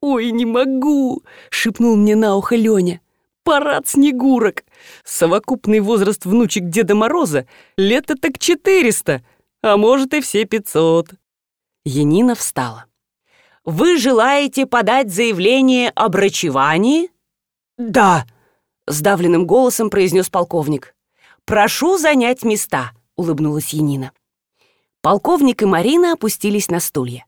«Ой, не могу!» — шепнул мне на ухо Лёня парад снегурок. Совокупный возраст внучек Деда Мороза лето так четыреста, а может и все пятьсот. Янина встала. «Вы желаете подать заявление о брачевании?» «Да», — сдавленным голосом произнес полковник. «Прошу занять места», — улыбнулась Янина. Полковник и Марина опустились на стулья.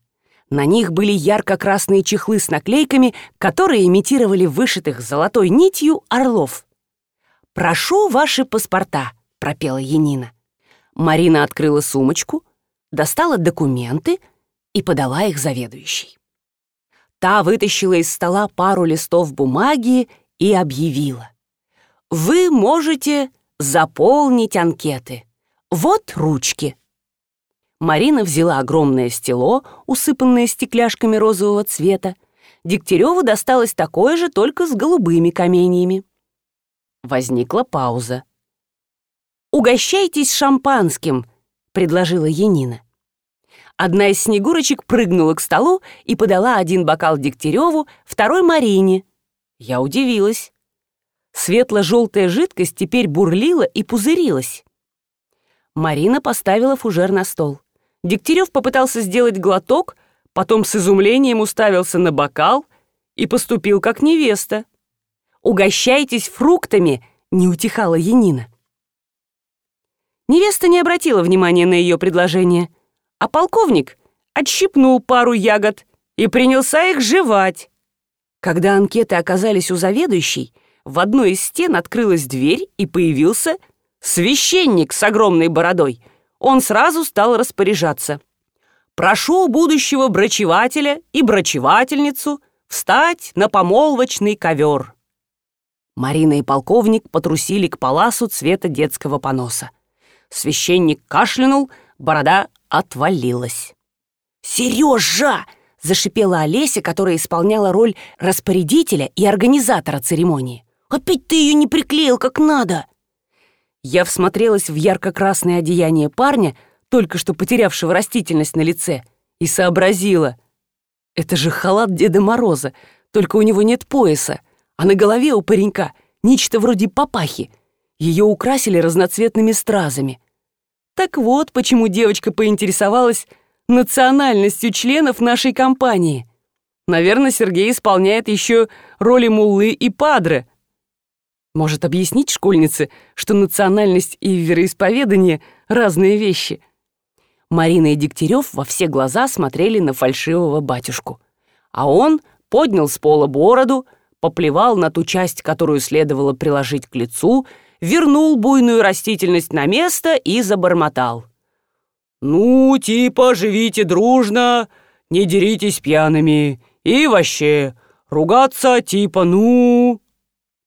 На них были ярко-красные чехлы с наклейками, которые имитировали вышитых золотой нитью орлов. «Прошу ваши паспорта», — пропела Янина. Марина открыла сумочку, достала документы и подала их заведующей. Та вытащила из стола пару листов бумаги и объявила. «Вы можете заполнить анкеты. Вот ручки». Марина взяла огромное стело, усыпанное стекляшками розового цвета. Дегтяреву досталось такое же, только с голубыми каменьями. Возникла пауза. «Угощайтесь шампанским», — предложила Янина. Одна из снегурочек прыгнула к столу и подала один бокал Дегтяреву, второй Марине. Я удивилась. Светло-желтая жидкость теперь бурлила и пузырилась. Марина поставила фужер на стол. Дегтярев попытался сделать глоток, потом с изумлением уставился на бокал и поступил как невеста. «Угощайтесь фруктами!» — не утихала Янина. Невеста не обратила внимания на ее предложение. А полковник отщипнул пару ягод и принялся их жевать. Когда анкеты оказались у заведующей, в одной из стен открылась дверь и появился священник с огромной бородой. Он сразу стал распоряжаться. «Прошу будущего брачевателя и брачевательницу встать на помолвочный ковер». Марина и полковник потрусили к паласу цвета детского поноса. Священник кашлянул, борода отвалилась. «Сережа!» — зашипела Олеся, которая исполняла роль распорядителя и организатора церемонии. «Опять ты ее не приклеил как надо!» Я всмотрелась в ярко-красное одеяние парня, только что потерявшего растительность на лице, и сообразила. Это же халат Деда Мороза, только у него нет пояса, а на голове у паренька нечто вроде папахи. Ее украсили разноцветными стразами. Так вот, почему девочка поинтересовалась национальностью членов нашей компании. Наверное, Сергей исполняет еще роли Муллы и Падре. Может объяснить школьнице, что национальность и вероисповедание — разные вещи? Марина и Дегтярев во все глаза смотрели на фальшивого батюшку. А он поднял с пола бороду, поплевал на ту часть, которую следовало приложить к лицу, вернул буйную растительность на место и забормотал. «Ну, типа, живите дружно, не деритесь пьяными. И вообще, ругаться типа, ну...»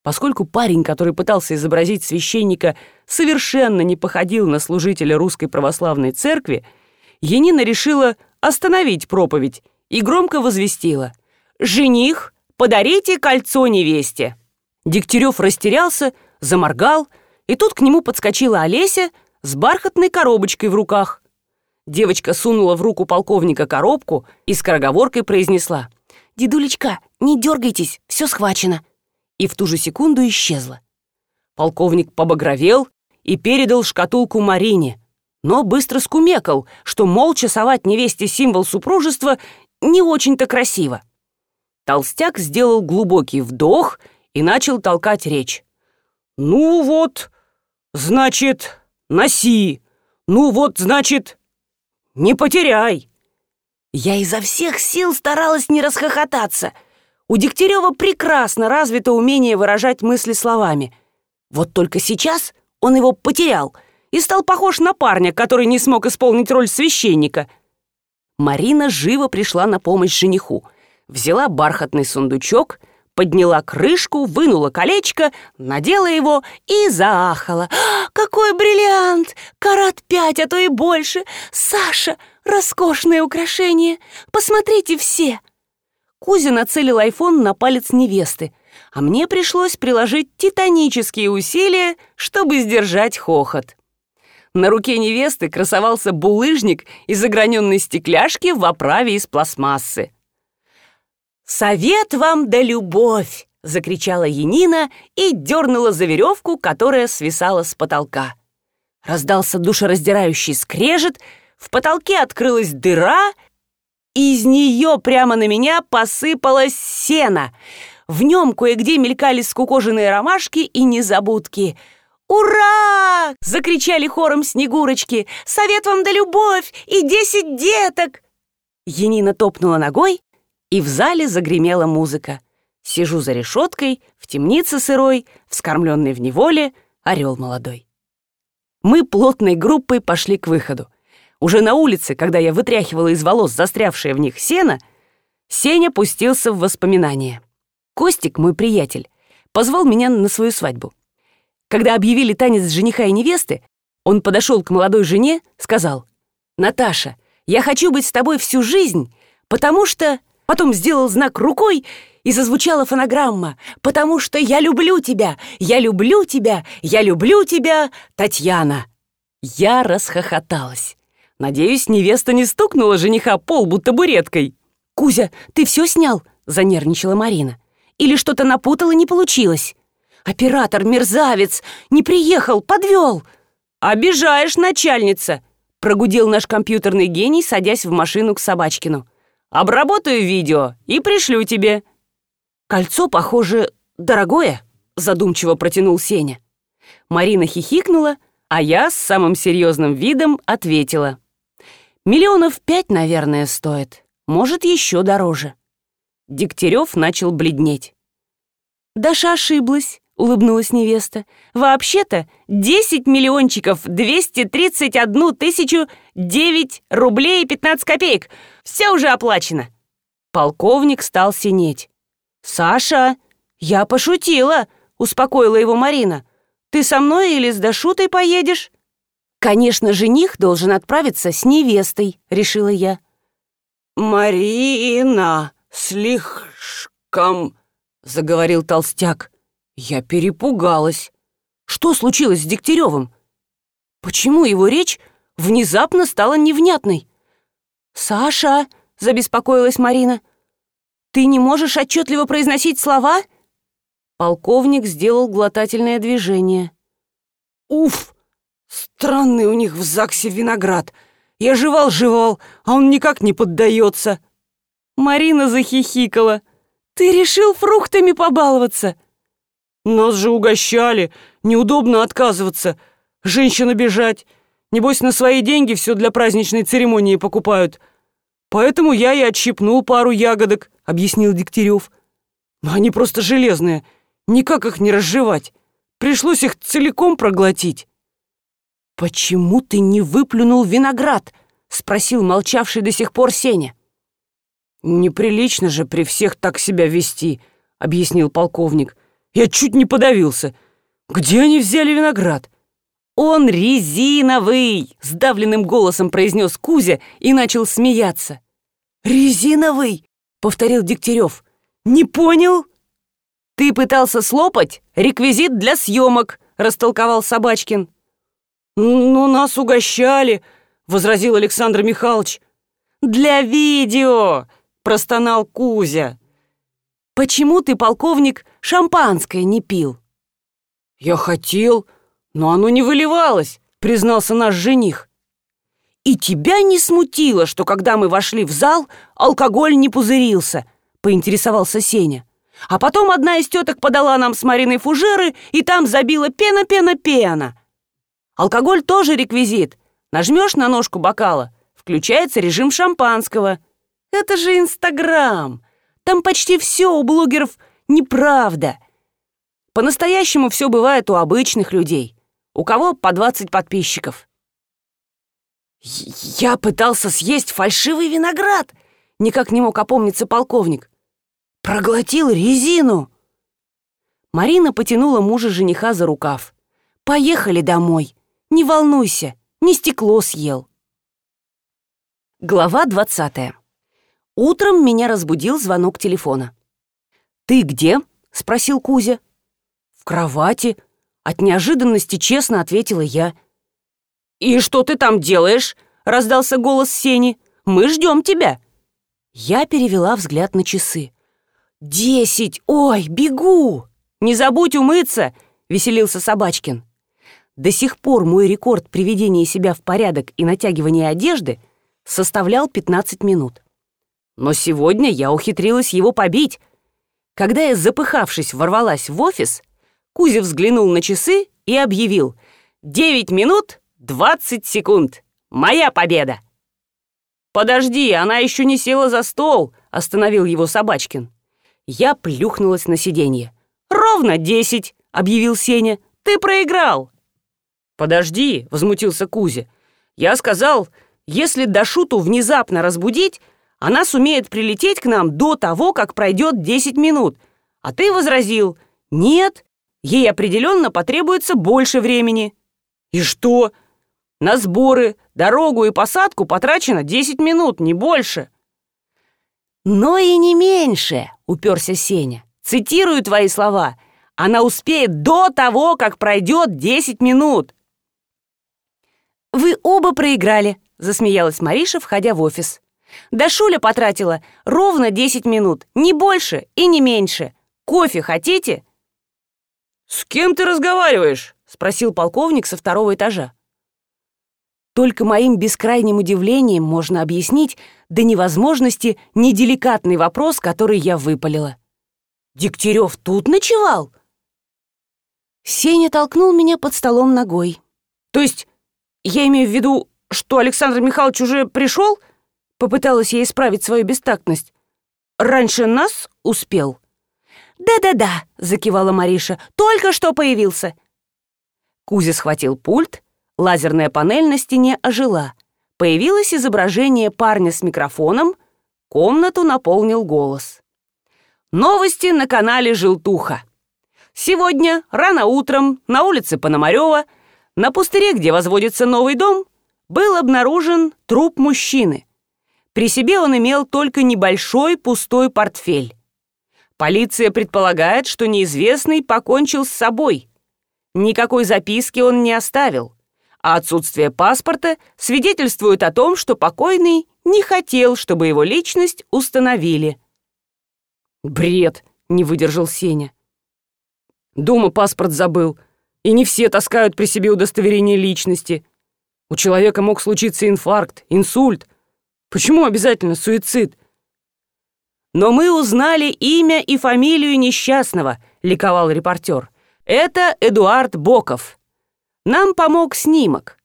Поскольку парень, который пытался изобразить священника, совершенно не походил на служителя русской православной церкви, Енина решила остановить проповедь и громко возвестила «Жених, подарите кольцо невесте!» Дегтярев растерялся, заморгал, и тут к нему подскочила Олеся с бархатной коробочкой в руках. Девочка сунула в руку полковника коробку и скороговоркой произнесла «Дедулечка, не дергайтесь, все схвачено!» и в ту же секунду исчезла. Полковник побагровел и передал шкатулку Марине, но быстро скумекал, что молча совать невесте символ супружества не очень-то красиво. Толстяк сделал глубокий вдох и начал толкать речь. «Ну вот, значит, носи. Ну вот, значит, не потеряй!» Я изо всех сил старалась не расхохотаться. У Дегтярева прекрасно развито умение выражать мысли словами. Вот только сейчас он его потерял и стал похож на парня, который не смог исполнить роль священника. Марина живо пришла на помощь жениху. Взяла бархатный сундучок — подняла крышку, вынула колечко, надела его и заахала. «Какой бриллиант! Карат пять, а то и больше! Саша, роскошное украшение! Посмотрите все!» Кузя нацелил айфон на палец невесты, а мне пришлось приложить титанические усилия, чтобы сдержать хохот. На руке невесты красовался булыжник из ограненной стекляшки в оправе из пластмассы. «Совет вам да любовь!» — закричала Янина и дернула за веревку, которая свисала с потолка. Раздался душераздирающий скрежет, в потолке открылась дыра, и из нее прямо на меня посыпалось сено. В нем кое-где мелькали скукоженные ромашки и незабудки. «Ура!» — закричали хором снегурочки. «Совет вам да любовь! И десять деток!» Енина топнула ногой, и в зале загремела музыка. Сижу за решеткой, в темнице сырой, вскормленный в неволе, орел молодой. Мы плотной группой пошли к выходу. Уже на улице, когда я вытряхивала из волос застрявшее в них сено, Сеня пустился в воспоминания. Костик, мой приятель, позвал меня на свою свадьбу. Когда объявили танец жениха и невесты, он подошел к молодой жене, сказал, «Наташа, я хочу быть с тобой всю жизнь, потому что...» Потом сделал знак рукой, и зазвучала фонограмма «Потому что я люблю тебя, я люблю тебя, я люблю тебя, Татьяна!» Я расхохоталась. Надеюсь, невеста не стукнула жениха пол будто табуреткой. «Кузя, ты все снял?» — занервничала Марина. «Или что-то напутал и не получилось?» «Оператор, мерзавец! Не приехал, подвел!» «Обижаешь, начальница!» — прогудел наш компьютерный гений, садясь в машину к Собачкину. Обработаю видео и пришлю тебе». «Кольцо, похоже, дорогое», — задумчиво протянул Сеня. Марина хихикнула, а я с самым серьезным видом ответила. Миллионов пять, наверное, стоит. Может, еще дороже. Дегтярев начал бледнеть. «Даша ошиблась», — улыбнулась невеста. «Вообще-то 10 миллиончиков 231 тысячу 9 рублей и 15 копеек. Все уже оплачено». Полковник стал синеть. «Саша, я пошутила», — успокоила его Марина. «Ты со мной или с Дашутой поедешь?» «Конечно, жених должен отправиться с невестой», — решила я. «Марина, слишком...» — заговорил толстяк. Я перепугалась. Что случилось с Дегтяревым? Почему его речь внезапно стала невнятной? «Саша!» — забеспокоилась Марина. «Ты не можешь отчетливо произносить слова?» Полковник сделал глотательное движение. «Уф! Странный у них в ЗАГСе виноград. Я жевал-жевал, а он никак не поддается». Марина захихикала. «Ты решил фруктами побаловаться?» «Нас же угощали, неудобно отказываться. Женщина бежать. Небось, на свои деньги все для праздничной церемонии покупают. Поэтому я и отщипнул пару ягодок», — объяснил Дегтярев. «Но они просто железные, никак их не разжевать. Пришлось их целиком проглотить». «Почему ты не выплюнул виноград?» — спросил молчавший до сих пор Сеня. «Неприлично же при всех так себя вести», — объяснил полковник. «Я чуть не подавился. Где они взяли виноград?» «Он резиновый!» — сдавленным голосом произнес Кузя и начал смеяться. «Резиновый!» — повторил Дегтярев. «Не понял?» «Ты пытался слопать реквизит для съемок», — растолковал Собачкин. «Ну, нас угощали», — возразил Александр Михайлович. «Для видео!» простонал Кузя. «Почему ты, полковник, шампанское не пил?» «Я хотел, но оно не выливалось», — признался наш жених. «И тебя не смутило, что когда мы вошли в зал, алкоголь не пузырился?» — поинтересовался Сеня. «А потом одна из теток подала нам с Мариной фужеры, и там забила пена-пена-пена. Алкоголь тоже реквизит. Нажмешь на ножку бокала, включается режим шампанского». Это же Инстаграм. Там почти все у блогеров неправда. По-настоящему все бывает у обычных людей. У кого по 20 подписчиков. Я пытался съесть фальшивый виноград. Никак не мог опомниться полковник. Проглотил резину. Марина потянула мужа жениха за рукав. «Поехали домой. Не волнуйся, не стекло съел». Глава двадцатая. Утром меня разбудил звонок телефона. «Ты где?» — спросил Кузя. «В кровати». От неожиданности честно ответила я. «И что ты там делаешь?» — раздался голос Сени. «Мы ждем тебя». Я перевела взгляд на часы. «Десять! Ой, бегу!» «Не забудь умыться!» — веселился Собачкин. До сих пор мой рекорд приведения себя в порядок и натягивания одежды составлял 15 минут. Но сегодня я ухитрилась его побить. Когда я, запыхавшись, ворвалась в офис, Кузя взглянул на часы и объявил «Девять минут двадцать секунд. Моя победа!» «Подожди, она еще не села за стол», — остановил его Собачкин. Я плюхнулась на сиденье. «Ровно десять», — объявил Сеня. «Ты проиграл». «Подожди», — возмутился Кузя. «Я сказал, если Дашуту внезапно разбудить, она сумеет прилететь к нам до того, как пройдет 10 минут. А ты возразил, нет, ей определенно потребуется больше времени. И что? На сборы, дорогу и посадку потрачено 10 минут, не больше. Но и не меньше, уперся Сеня. Цитирую твои слова. Она успеет до того, как пройдет 10 минут. Вы оба проиграли, засмеялась Мариша, входя в офис. Да Шуля потратила ровно 10 минут, не больше и не меньше. Кофе хотите?» «С кем ты разговариваешь?» — спросил полковник со второго этажа. Только моим бескрайним удивлением можно объяснить до невозможности неделикатный вопрос, который я выпалила. «Дегтярев тут ночевал?» Сеня толкнул меня под столом ногой. «То есть, я имею в виду, что Александр Михайлович уже пришел? Попыталась я исправить свою бестактность. Раньше нас успел. «Да-да-да», — закивала Мариша, — «только что появился». Кузя схватил пульт, лазерная панель на стене ожила. Появилось изображение парня с микрофоном, комнату наполнил голос. Новости на канале «Желтуха». Сегодня, рано утром, на улице Пономарева, на пустыре, где возводится новый дом, был обнаружен труп мужчины. При себе он имел только небольшой пустой портфель. Полиция предполагает, что неизвестный покончил с собой. Никакой записки он не оставил, а отсутствие паспорта свидетельствует о том, что покойный не хотел, чтобы его личность установили. «Бред!» — не выдержал Сеня. «Дома паспорт забыл, и не все таскают при себе удостоверение личности. У человека мог случиться инфаркт, инсульт. Почему обязательно суицид?» «Но мы узнали имя и фамилию несчастного», — ликовал репортер. «Это Эдуард Боков. Нам помог снимок.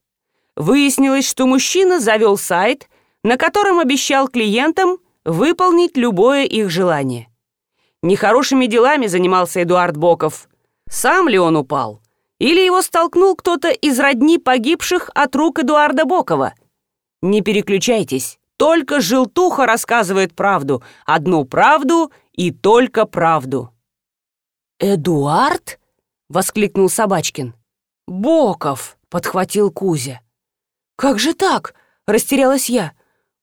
Выяснилось, что мужчина завел сайт, на котором обещал клиентам выполнить любое их желание. Нехорошими делами занимался Эдуард Боков. Сам ли он упал? Или его столкнул кто-то из родни погибших от рук Эдуарда Бокова? Не переключайтесь. Только желтуха рассказывает правду. Одну правду и только правду. «Эдуард?» — воскликнул Собачкин. «Боков!» — подхватил Кузя. «Как же так?» — растерялась я.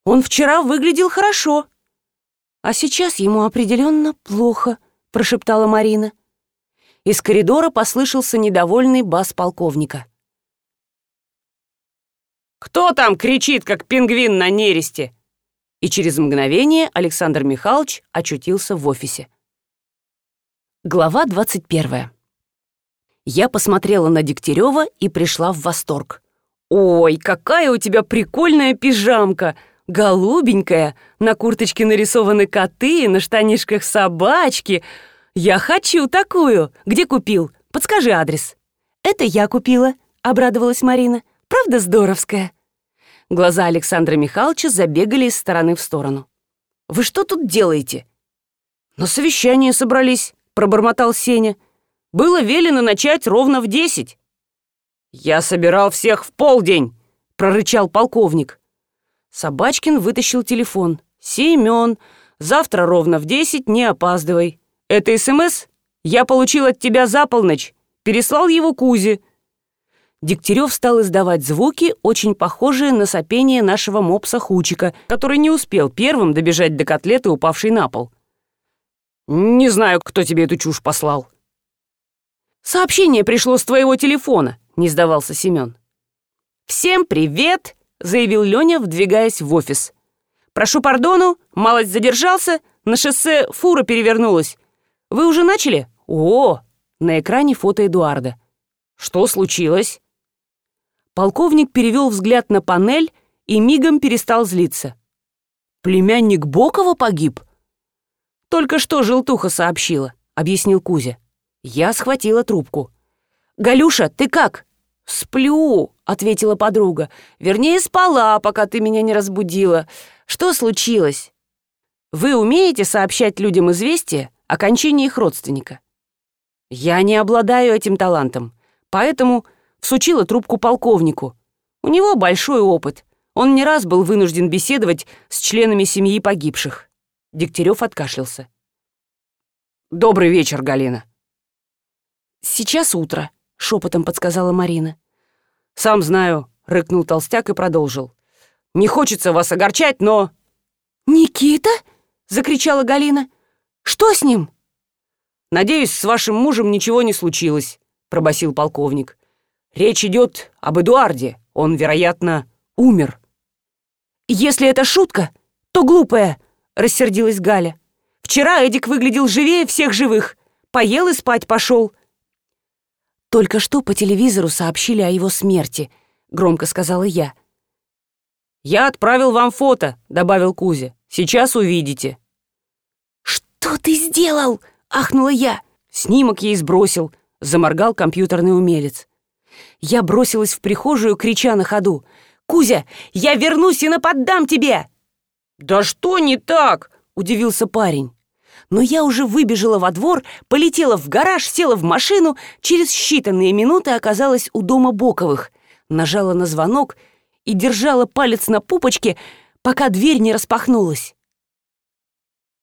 «Он вчера выглядел хорошо». «А сейчас ему определенно плохо», — прошептала Марина. Из коридора послышался недовольный бас полковника. «Кто там кричит, как пингвин на нересте?» И через мгновение Александр Михайлович очутился в офисе. Глава 21. Я посмотрела на Дегтярева и пришла в восторг. «Ой, какая у тебя прикольная пижамка! Голубенькая, на курточке нарисованы коты, на штанишках собачки. Я хочу такую! Где купил? Подскажи адрес». «Это я купила», — обрадовалась Марина. «Правда здоровская?» Глаза Александра Михайловича забегали из стороны в сторону. «Вы что тут делаете?» «На совещание собрались», — пробормотал Сеня. «Было велено начать ровно в десять». «Я собирал всех в полдень», — прорычал полковник. Собачкин вытащил телефон. «Семен, завтра ровно в десять не опаздывай. Это СМС? Я получил от тебя за полночь. Переслал его Кузе». Дегтярев стал издавать звуки, очень похожие на сопение нашего мопса Хучика, который не успел первым добежать до котлеты, упавшей на пол. «Не знаю, кто тебе эту чушь послал». «Сообщение пришло с твоего телефона», — не сдавался Семен. «Всем привет!» — заявил Леня, вдвигаясь в офис. «Прошу пардону, малость задержался, на шоссе фура перевернулась. Вы уже начали?» «О!» — на экране фото Эдуарда. «Что случилось?» Полковник перевел взгляд на панель и мигом перестал злиться. «Племянник Бокова погиб?» «Только что желтуха сообщила», — объяснил Кузя. Я схватила трубку. «Галюша, ты как?» «Сплю», — ответила подруга. «Вернее, спала, пока ты меня не разбудила. Что случилось?» «Вы умеете сообщать людям известия о кончине их родственника?» «Я не обладаю этим талантом, поэтому всучила трубку полковнику. У него большой опыт. Он не раз был вынужден беседовать с членами семьи погибших. Дегтярев откашлялся. «Добрый вечер, Галина». «Сейчас утро», — шепотом подсказала Марина. «Сам знаю», — рыкнул толстяк и продолжил. «Не хочется вас огорчать, но...» «Никита?» — закричала Галина. «Что с ним?» «Надеюсь, с вашим мужем ничего не случилось», — пробасил полковник. Речь идет об Эдуарде. Он, вероятно, умер. «Если это шутка, то глупая», — рассердилась Галя. «Вчера Эдик выглядел живее всех живых. Поел и спать пошел». «Только что по телевизору сообщили о его смерти», — громко сказала я. «Я отправил вам фото», — добавил Кузя. «Сейчас увидите». «Что ты сделал?» — ахнула я. Снимок ей сбросил, — заморгал компьютерный умелец. Я бросилась в прихожую, крича на ходу. «Кузя, я вернусь и наподдам тебе!» «Да что не так?» — удивился парень. Но я уже выбежала во двор, полетела в гараж, села в машину, через считанные минуты оказалась у дома Боковых, нажала на звонок и держала палец на пупочке, пока дверь не распахнулась.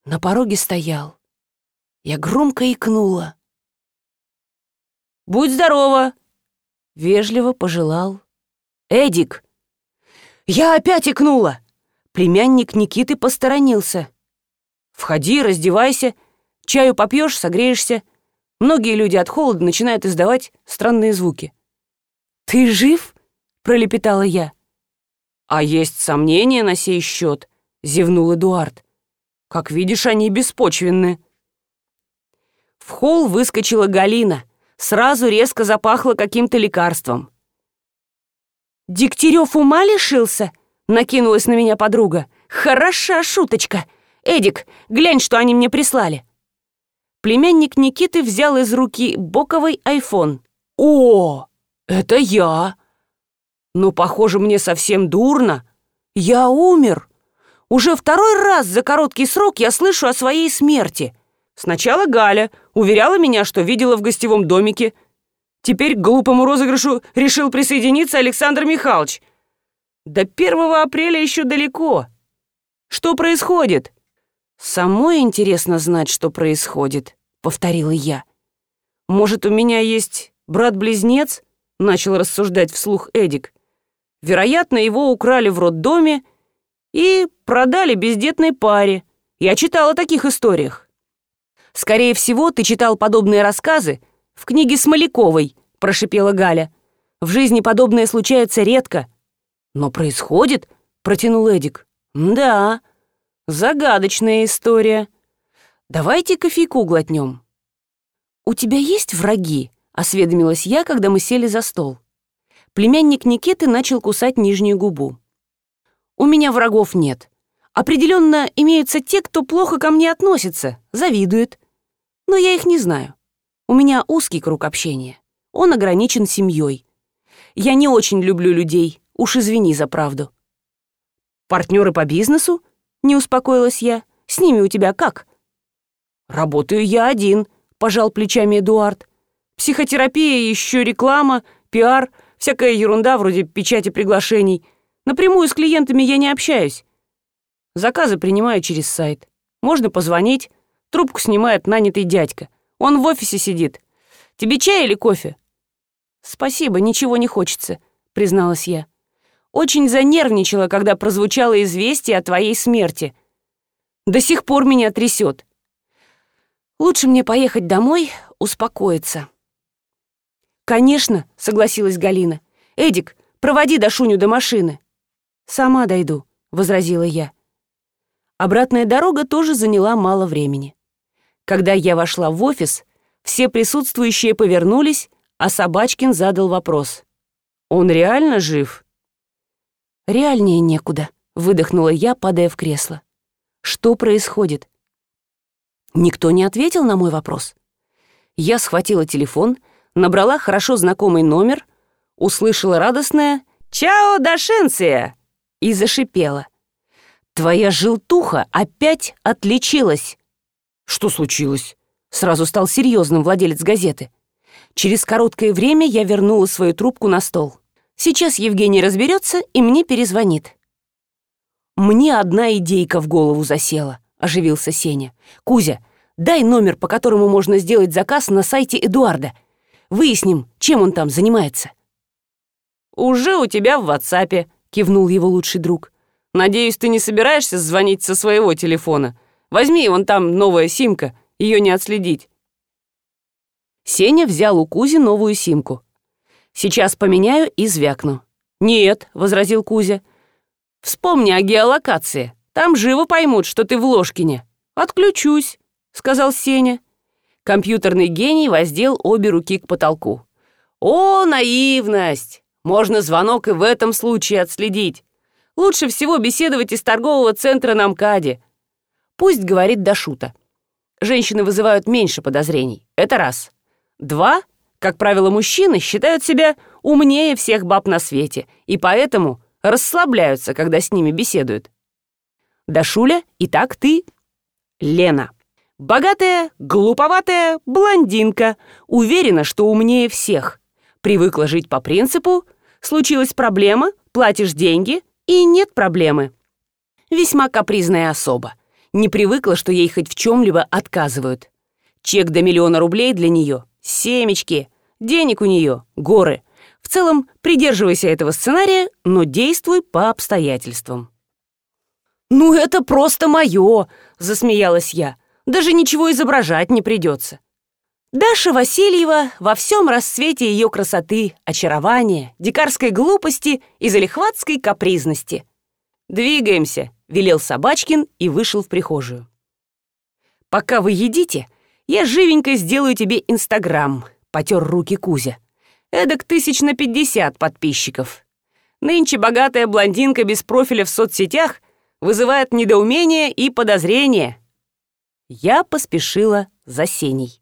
На пороге стоял. Я громко икнула. «Будь здорова!» — вежливо пожелал. «Эдик!» Я опять икнула. Племянник Никиты посторонился. «Входи, раздевайся, чаю попьешь, согреешься». Многие люди от холода начинают издавать странные звуки. «Ты жив?» — пролепетала я. «А есть сомнения на сей счет», — зевнул Эдуард. «Как видишь, они беспочвенны». В холл выскочила Галина. Сразу резко запахло каким-то лекарством. «Дегтярев ума лишился?» — накинулась на меня подруга. «Хороша шуточка. Эдик, глянь, что они мне прислали». Племянник Никиты взял из руки боковый айфон. «О, это я!» «Но, похоже, мне совсем дурно. Я умер. Уже второй раз за короткий срок я слышу о своей смерти. Сначала Галя уверяла меня, что видела в гостевом домике. Теперь к глупому розыгрышу решил присоединиться Александр Михайлович. До 1 апреля еще далеко. Что происходит?» «Самой интересно знать, что происходит», — повторила я. «Может, у меня есть брат-близнец?» — начал рассуждать вслух Эдик. «Вероятно, его украли в роддоме и продали бездетной паре. Я читал о таких историях». «Скорее всего, ты читал подобные рассказы в книге Смоляковой», — прошипела Галя. «В жизни подобное случается редко». «Но происходит», — протянул Эдик. «Да, Загадочная история. Давайте кофейку глотнем. У тебя есть враги? Осведомилась я, когда мы сели за стол. Племянник Никиты начал кусать нижнюю губу. У меня врагов нет. Определенно имеются те, кто плохо ко мне относится, завидует. Но я их не знаю. У меня узкий круг общения. Он ограничен семьей. Я не очень люблю людей, уж извини за правду. Партнеры по бизнесу? Не успокоилась я. «С ними у тебя как?» «Работаю я один», — пожал плечами Эдуард. «Психотерапия, еще реклама, пиар, всякая ерунда вроде печати приглашений. Напрямую с клиентами я не общаюсь. Заказы принимаю через сайт. Можно позвонить. Трубку снимает нанятый дядька. Он в офисе сидит. Тебе чай или кофе?» «Спасибо, ничего не хочется», — призналась я. Очень занервничала, когда прозвучало известие о твоей смерти. До сих пор меня трясет. Лучше мне поехать домой, успокоиться. «Конечно», — согласилась Галина. «Эдик, проводи Дашуню до машины». «Сама дойду», — возразила я. Обратная дорога тоже заняла мало времени. Когда я вошла в офис, все присутствующие повернулись, а Собачкин задал вопрос. «Он реально жив?» «Реальнее некуда», — выдохнула я, падая в кресло. «Что происходит?» Никто не ответил на мой вопрос. Я схватила телефон, набрала хорошо знакомый номер, услышала радостное «Чао, Дашенция!» и зашипела. «Твоя желтуха опять отличилась!» «Что случилось?» Сразу стал серьезным владелец газеты. Через короткое время я вернула свою трубку на стол. Сейчас Евгений разберется и мне перезвонит». «Мне одна идейка в голову засела», — оживился Сеня. «Кузя, дай номер, по которому можно сделать заказ на сайте Эдуарда. Выясним, чем он там занимается». «Уже у тебя в WhatsApp», — кивнул его лучший друг. «Надеюсь, ты не собираешься звонить со своего телефона. Возьми, вон там новая симка, ее не отследить». Сеня взял у Кузи новую симку. Сейчас поменяю и звякну». «Нет», — возразил Кузя. «Вспомни о геолокации. Там живо поймут, что ты в Ложкине». «Отключусь», — сказал Сеня. Компьютерный гений воздел обе руки к потолку. «О, наивность! Можно звонок и в этом случае отследить. Лучше всего беседовать из торгового центра на МКАДе. Пусть говорит до шута. Женщины вызывают меньше подозрений. Это раз. Два. Как правило, мужчины считают себя умнее всех баб на свете, и поэтому расслабляются, когда с ними беседуют. Дашуля, итак ты Лена. Богатая, глуповатая блондинка, уверена, что умнее всех. Привыкла жить по принципу «случилась проблема, платишь деньги, и нет проблемы». Весьма капризная особа. Не привыкла, что ей хоть в чем-либо отказывают. Чек до миллиона рублей для нее — семечки. Денег у нее — горы. В целом, придерживайся этого сценария, но действуй по обстоятельствам. «Ну это просто мое!» — засмеялась я. «Даже ничего изображать не придется». Даша Васильева во всем расцвете ее красоты, очарования, дикарской глупости и залихватской капризности. «Двигаемся», — велел Собачкин и вышел в прихожую. «Пока вы едите, я живенько сделаю тебе Инстаграм», — потер руки Кузя. «Эдак тысяч на пятьдесят подписчиков. Нынче богатая блондинка без профиля в соцсетях — вызывает недоумение и подозрение. Я поспешила за Сеней.